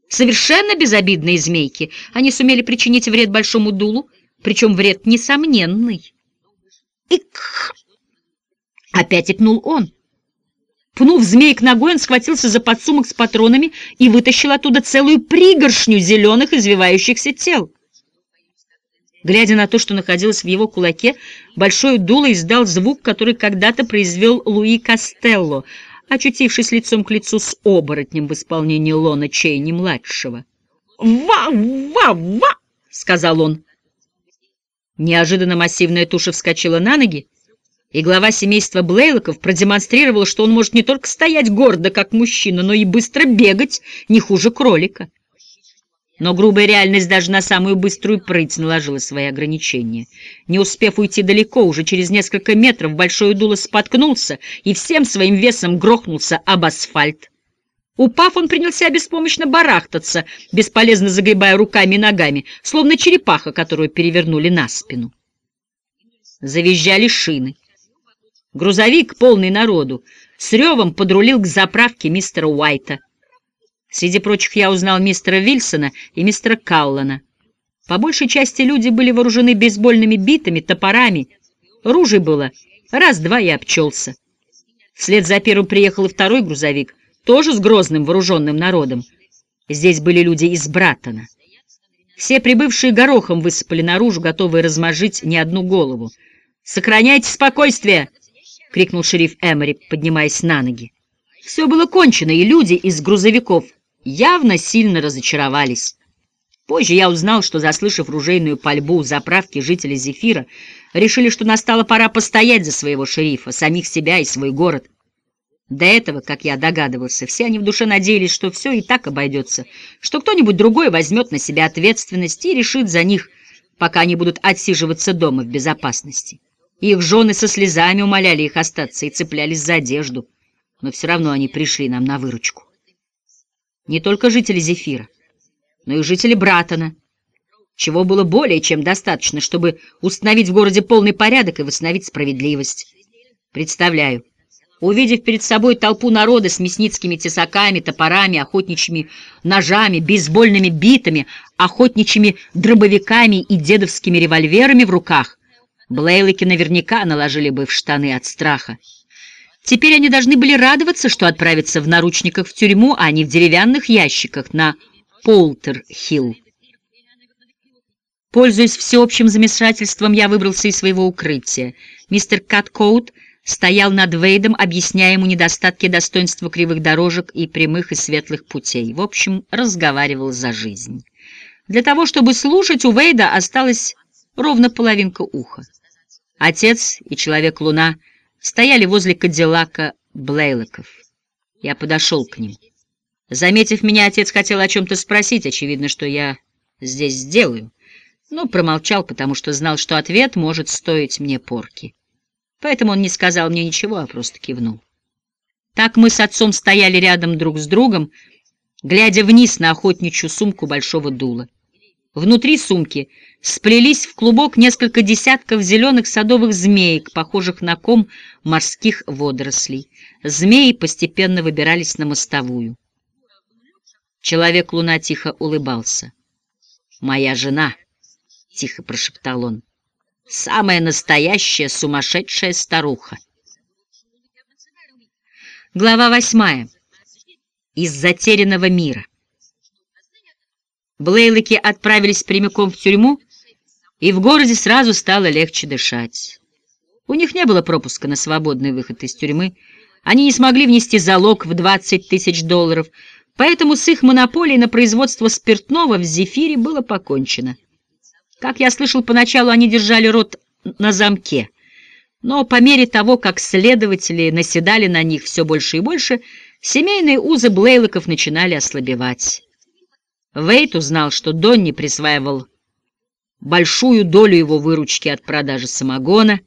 Совершенно безобидные змейки. Они сумели причинить вред большому дулу, причем вред несомненный. Ик! Опять икнул он. Пнув змеек ногой, он схватился за подсумок с патронами и вытащил оттуда целую пригоршню зеленых извивающихся тел. Глядя на то, что находилось в его кулаке, большой дуло издал звук, который когда-то произвел Луи Костелло, очутившись лицом к лицу с оборотнем в исполнении Лона Чейни-младшего. «Ва-ва-ва!» — сказал он. Неожиданно массивная туша вскочила на ноги, и глава семейства Блейлоков продемонстрировал, что он может не только стоять гордо, как мужчина, но и быстро бегать, не хуже кролика. Но грубая реальность даже на самую быструю прыть наложила свои ограничения. Не успев уйти далеко, уже через несколько метров большой дуло споткнулся и всем своим весом грохнулся об асфальт. Упав, он принялся беспомощно барахтаться, бесполезно загребая руками и ногами, словно черепаха, которую перевернули на спину. Завизжали шины. Грузовик, полный народу, с ревом подрулил к заправке мистера Уайта. Среди прочих я узнал мистера Вильсона и мистера Каллана. По большей части люди были вооружены бейсбольными битами, топорами. Ружей было раз-два и обчелся. Вслед за первым приехал и второй грузовик, тоже с грозным вооруженным народом. Здесь были люди из Братона. Все прибывшие горохом высыпали наружу, готовые размажить не одну голову. «Сохраняйте спокойствие!» — крикнул шериф Эмори, поднимаясь на ноги. Все было кончено, и люди из грузовиков явно сильно разочаровались. Позже я узнал, что, заслышав ружейную пальбу у заправки, жители Зефира решили, что настала пора постоять за своего шерифа, самих себя и свой город. До этого, как я догадывался, все они в душе надеялись, что все и так обойдется, что кто-нибудь другой возьмет на себя ответственность и решит за них, пока они будут отсиживаться дома в безопасности. Их жены со слезами умоляли их остаться и цеплялись за одежду, но все равно они пришли нам на выручку не только жители Зефира, но и жители Братона, чего было более чем достаточно, чтобы установить в городе полный порядок и восстановить справедливость. Представляю, увидев перед собой толпу народа с мясницкими тесаками, топорами, охотничьими ножами, бейсбольными битами, охотничьими дробовиками и дедовскими револьверами в руках, Блейлоки наверняка наложили бы в штаны от страха. Теперь они должны были радоваться, что отправятся в наручниках в тюрьму, а не в деревянных ящиках на Полтер-Хилл. Пользуясь всеобщим замешательством, я выбрался из своего укрытия. Мистер Каткоут стоял над Вейдом, объясняя ему недостатки достоинства кривых дорожек и прямых и светлых путей. В общем, разговаривал за жизнь. Для того, чтобы слушать, у Вейда осталась ровно половинка уха. Отец и Человек-Луна — стояли возле Кадиллака Блейлоков. Я подошел к ним. Заметив меня, отец хотел о чем-то спросить, очевидно, что я здесь сделаю, но промолчал, потому что знал, что ответ может стоить мне порки. Поэтому он не сказал мне ничего, а просто кивнул. Так мы с отцом стояли рядом друг с другом, глядя вниз на охотничью сумку большого дула. Внутри сумки сплелись в клубок несколько десятков зеленых садовых змеек, похожих на ком морских водорослей. Змеи постепенно выбирались на мостовую. Человек-луна тихо улыбался. «Моя жена», — тихо прошептал он, — «самая настоящая сумасшедшая старуха». Глава восьмая. Из затерянного мира. Блейлоки отправились прямиком в тюрьму, и в городе сразу стало легче дышать. У них не было пропуска на свободный выход из тюрьмы, они не смогли внести залог в 20 тысяч долларов, поэтому с их монополией на производство спиртного в Зефире было покончено. Как я слышал, поначалу они держали рот на замке, но по мере того, как следователи наседали на них все больше и больше, семейные узы Блейлоков начинали ослабевать. Вейт узнал, что Донни присваивал большую долю его выручки от продажи самогона.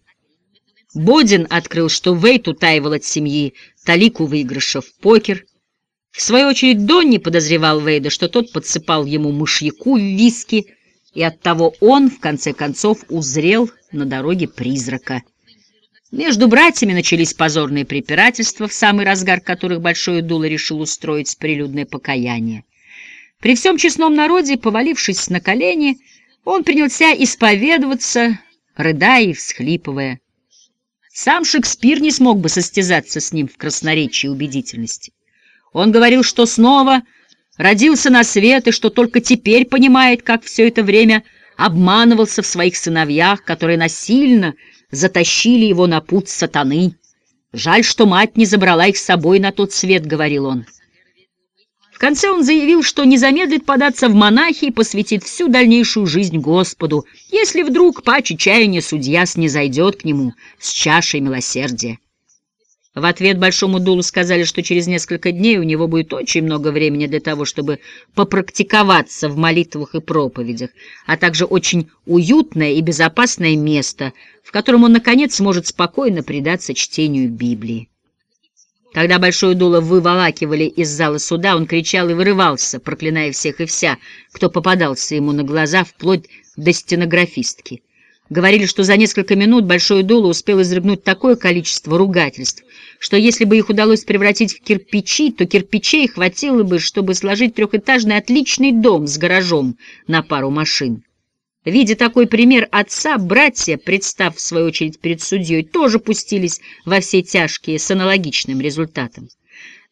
Бодин открыл, что Вейт утаивал от семьи талику выигрыша в покер. В свою очередь Донни подозревал Вейда, что тот подсыпал ему мышьяку в виски, и оттого он, в конце концов, узрел на дороге призрака. Между братьями начались позорные препирательства, в самый разгар которых Большое Дуло решил устроить прилюдное покаяние. При всем честном народе, повалившись на колени, он принялся исповедоваться, рыдая и всхлипывая. Сам Шекспир не смог бы состязаться с ним в красноречии и убедительности. Он говорил, что снова родился на свет и что только теперь понимает, как все это время обманывался в своих сыновьях, которые насильно затащили его на путь сатаны. «Жаль, что мать не забрала их с собой на тот свет», — говорил он конце он заявил, что не замедлит податься в монахи и посвятит всю дальнейшую жизнь Господу, если вдруг по чаяния судья снизойдет к нему с чашей милосердия. В ответ Большому Дулу сказали, что через несколько дней у него будет очень много времени для того, чтобы попрактиковаться в молитвах и проповедях, а также очень уютное и безопасное место, в котором он, наконец, сможет спокойно предаться чтению Библии. Когда Большое Дуло выволакивали из зала суда, он кричал и вырывался, проклиная всех и вся, кто попадался ему на глаза, вплоть до стенографистки. Говорили, что за несколько минут Большое Дуло успел изрыгнуть такое количество ругательств, что если бы их удалось превратить в кирпичи, то кирпичей хватило бы, чтобы сложить трехэтажный отличный дом с гаражом на пару машин. Видя такой пример отца, братья, представ в свою очередь перед судьей, тоже пустились во все тяжкие с аналогичным результатом.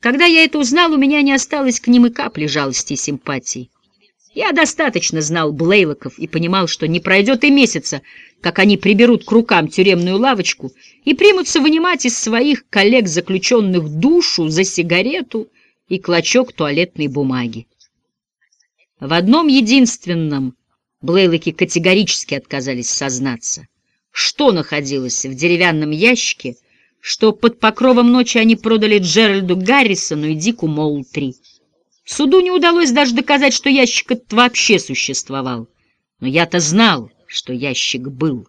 Когда я это узнал, у меня не осталось к ним и капли жалости и симпатии. Я достаточно знал Блейлоков и понимал, что не пройдет и месяца, как они приберут к рукам тюремную лавочку и примутся вынимать из своих коллег-заключенных душу за сигарету и клочок туалетной бумаги. В одном единственном Блейлоки категорически отказались сознаться. Что находилось в деревянном ящике, что под покровом ночи они продали Джеральду Гаррисону и Дику Моултри. Суду не удалось даже доказать, что ящик этот вообще существовал. Но я-то знал, что ящик был.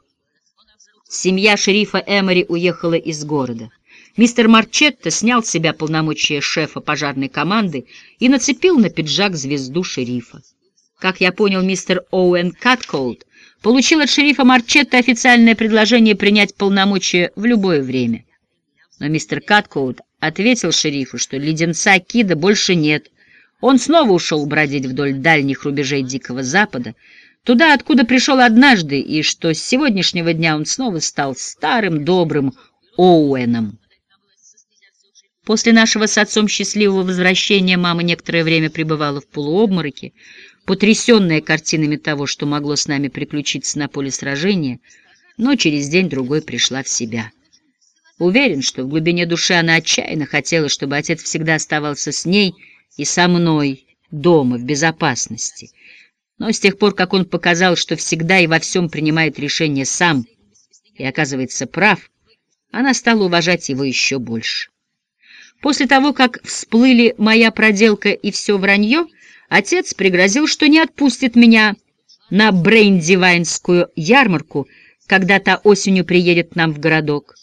Семья шерифа Эмори уехала из города. Мистер Марчетто снял с себя полномочия шефа пожарной команды и нацепил на пиджак звезду шерифа. Как я понял, мистер Оуэн Катколд получил от шерифа Марчетто официальное предложение принять полномочия в любое время. Но мистер Каткоут ответил шерифу, что леденца Кида больше нет — он снова ушел бродить вдоль дальних рубежей Дикого Запада, туда, откуда пришел однажды, и что с сегодняшнего дня он снова стал старым добрым Оуэном. После нашего с отцом счастливого возвращения мама некоторое время пребывала в полуобмороке, потрясенная картинами того, что могло с нами приключиться на поле сражения, но через день-другой пришла в себя. Уверен, что в глубине души она отчаянно хотела, чтобы отец всегда оставался с ней — и со мной дома в безопасности. Но с тех пор, как он показал, что всегда и во всем принимает решение сам и оказывается прав, она стала уважать его еще больше. После того, как всплыли моя проделка и все вранье, отец пригрозил, что не отпустит меня на Брейндивайнскую ярмарку, когда та осенью приедет к нам в городок.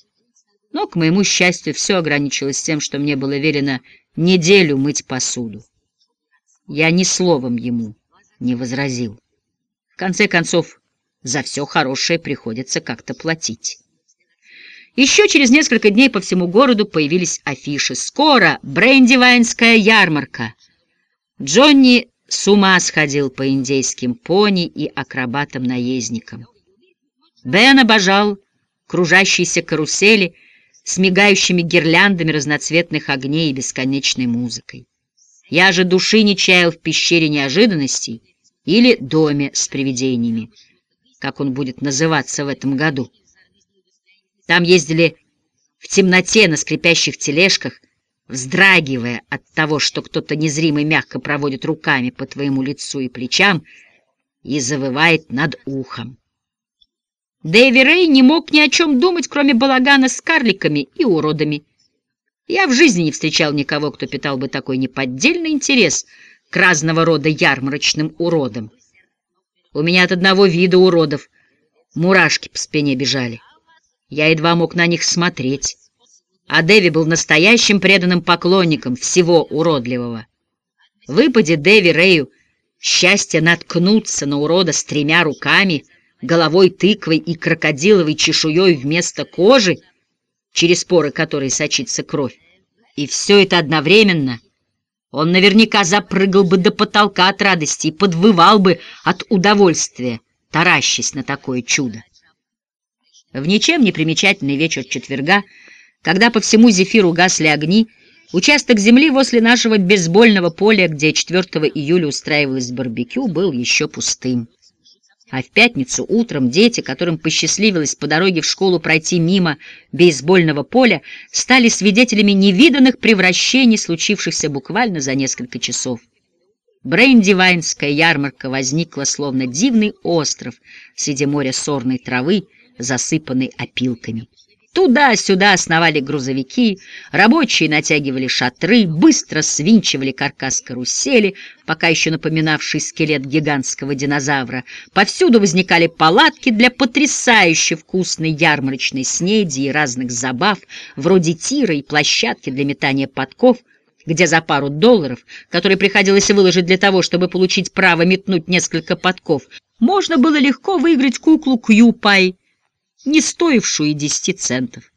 Но, к моему счастью, все ограничилось тем, что мне было велено неделю мыть посуду. Я ни словом ему не возразил. В конце концов, за все хорошее приходится как-то платить. Еще через несколько дней по всему городу появились афиши. Скоро брендивайнская ярмарка. Джонни с ума сходил по индейским пони и акробатам-наездникам. Бен обожал кружащиеся карусели — с мигающими гирляндами разноцветных огней и бесконечной музыкой. Я же души не чаял в пещере неожиданностей или доме с привидениями, как он будет называться в этом году. Там ездили в темноте на скрипящих тележках, вздрагивая от того, что кто-то незримый мягко проводит руками по твоему лицу и плечам и завывает над ухом. Дэви Рэй не мог ни о чем думать, кроме балагана с карликами и уродами. Я в жизни не встречал никого, кто питал бы такой неподдельный интерес к разного рода ярмарочным уродам. У меня от одного вида уродов мурашки по спине бежали. Я едва мог на них смотреть. А Дэви был настоящим преданным поклонником всего уродливого. Выпади Дэви Рэю счастье наткнуться на урода с тремя руками — головой тыквой и крокодиловой чешуей вместо кожи, через поры которой сочится кровь. И все это одновременно. Он наверняка запрыгал бы до потолка от радости и подвывал бы от удовольствия, таращась на такое чудо. В ничем не примечательный вечер четверга, когда по всему Зефиру гасли огни, участок земли возле нашего бейсбольного поля, где 4 июля устраивалось барбекю, был еще пустым. А в пятницу утром дети, которым посчастливилось по дороге в школу пройти мимо бейсбольного поля, стали свидетелями невиданных превращений, случившихся буквально за несколько часов. Брейндивайнская ярмарка возникла словно дивный остров среди моря сорной травы, засыпанной опилками. Туда-сюда сновали грузовики, рабочие натягивали шатры, быстро свинчивали каркас карусели, пока еще напоминавший скелет гигантского динозавра. Повсюду возникали палатки для потрясающе вкусной ярмарочной снеди и разных забав, вроде тира и площадки для метания подков, где за пару долларов, которые приходилось выложить для того, чтобы получить право метнуть несколько подков, можно было легко выиграть куклу Кьюпай, не стоившую и десяти центов.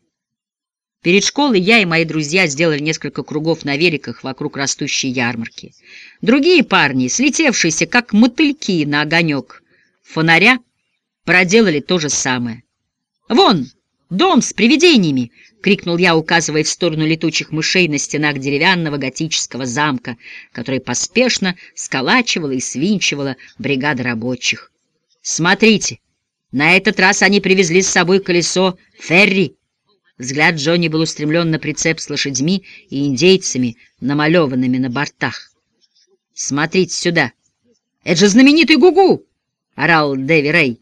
Перед школой я и мои друзья сделали несколько кругов на великах вокруг растущей ярмарки. Другие парни, слетевшиеся как мотыльки на огонек фонаря, проделали то же самое. «Вон, дом с привидениями!» — крикнул я, указывая в сторону летучих мышей на стенах деревянного готического замка, который поспешно сколачивала и свинчивала бригада рабочих. «Смотрите!» На этот раз они привезли с собой колесо «Ферри». Взгляд Джонни был устремлен на прицеп с лошадьми и индейцами, намалеванными на бортах. «Смотрите сюда! Это же знаменитый Гугу!» — орал Дэви Рэй.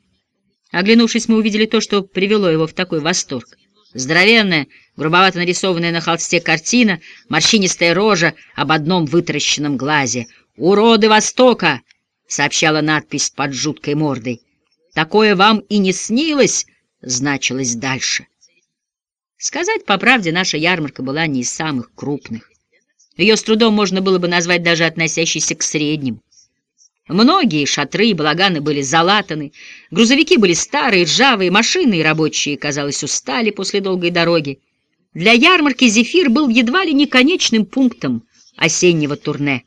Оглянувшись, мы увидели то, что привело его в такой восторг. Здоровенная, грубовато нарисованная на холсте картина, морщинистая рожа об одном вытаращенном глазе. «Уроды Востока!» — сообщала надпись под жуткой мордой. Такое вам и не снилось, значилось дальше. Сказать по правде, наша ярмарка была не из самых крупных. Ее с трудом можно было бы назвать даже относящейся к средним. Многие шатры и балаганы были залатаны, грузовики были старые, ржавые, машины и рабочие, казалось, устали после долгой дороги. Для ярмарки «Зефир» был едва ли не конечным пунктом осеннего турне.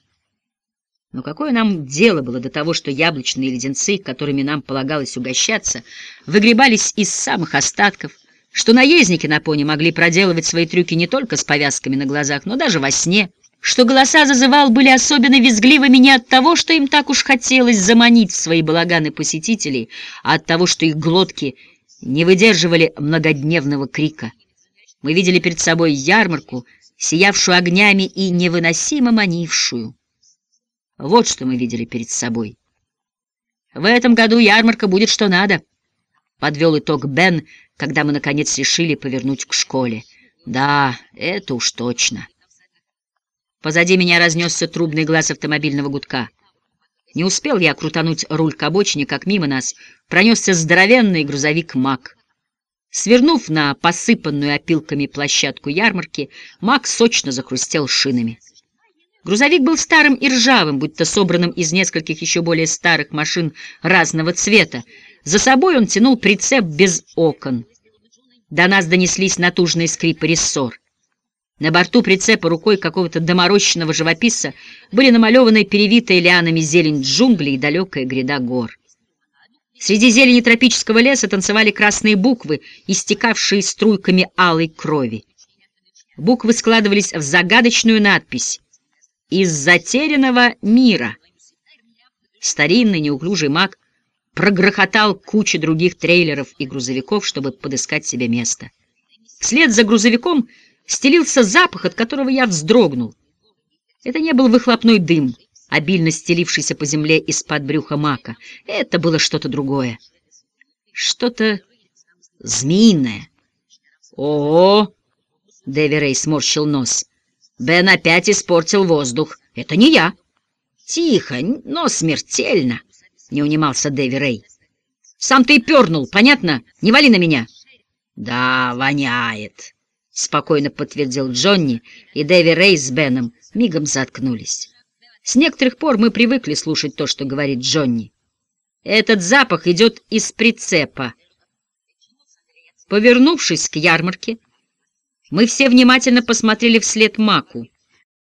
Но какое нам дело было до того, что яблочные леденцы, которыми нам полагалось угощаться, выгребались из самых остатков, что наездники на пони могли проделывать свои трюки не только с повязками на глазах, но даже во сне, что голоса зазывал были особенно визгливыми не от того, что им так уж хотелось заманить в свои балаганы посетителей, а от того, что их глотки не выдерживали многодневного крика. Мы видели перед собой ярмарку, сиявшую огнями и невыносимо манившую. Вот что мы видели перед собой. В этом году ярмарка будет что надо, — подвел итог Бен, когда мы, наконец, решили повернуть к школе. Да, это уж точно. Позади меня разнесся трубный глаз автомобильного гудка. Не успел я крутануть руль к обочине, как мимо нас пронесся здоровенный грузовик «Мак». Свернув на посыпанную опилками площадку ярмарки, Мак сочно захрустел шинами. Грузовик был старым и ржавым, будто собранным из нескольких еще более старых машин разного цвета. За собой он тянул прицеп без окон. До нас донеслись натужные скрипы рессор. На борту прицепа рукой какого-то доморощенного живописца были намалеваны перевитые лианами зелень джунглей и далекая гряда гор. Среди зелени тропического леса танцевали красные буквы, истекавшие струйками алой крови. Буквы складывались в загадочную надпись из затерянного мира. Старинный неуклюжий маг прогрохотал кучу других трейлеров и грузовиков, чтобы подыскать себе место. Вслед за грузовиком стелился запах, от которого я вздрогнул. Это не был выхлопной дым, обильно стелившийся по земле из-под брюха мака. Это было что-то другое. Что-то змеиное. О, -о, -о Дэви Рэй сморщил нос. Бен опять испортил воздух. Это не я. Тихо, но смертельно, не унимался Дэви Рэй. Сам ты и пернул, понятно? Не вали на меня. Да, воняет, спокойно подтвердил Джонни, и Дэви Рэй с Беном мигом заткнулись. С некоторых пор мы привыкли слушать то, что говорит Джонни. Этот запах идет из прицепа. Повернувшись к ярмарке, мы все внимательно посмотрели вслед Маку.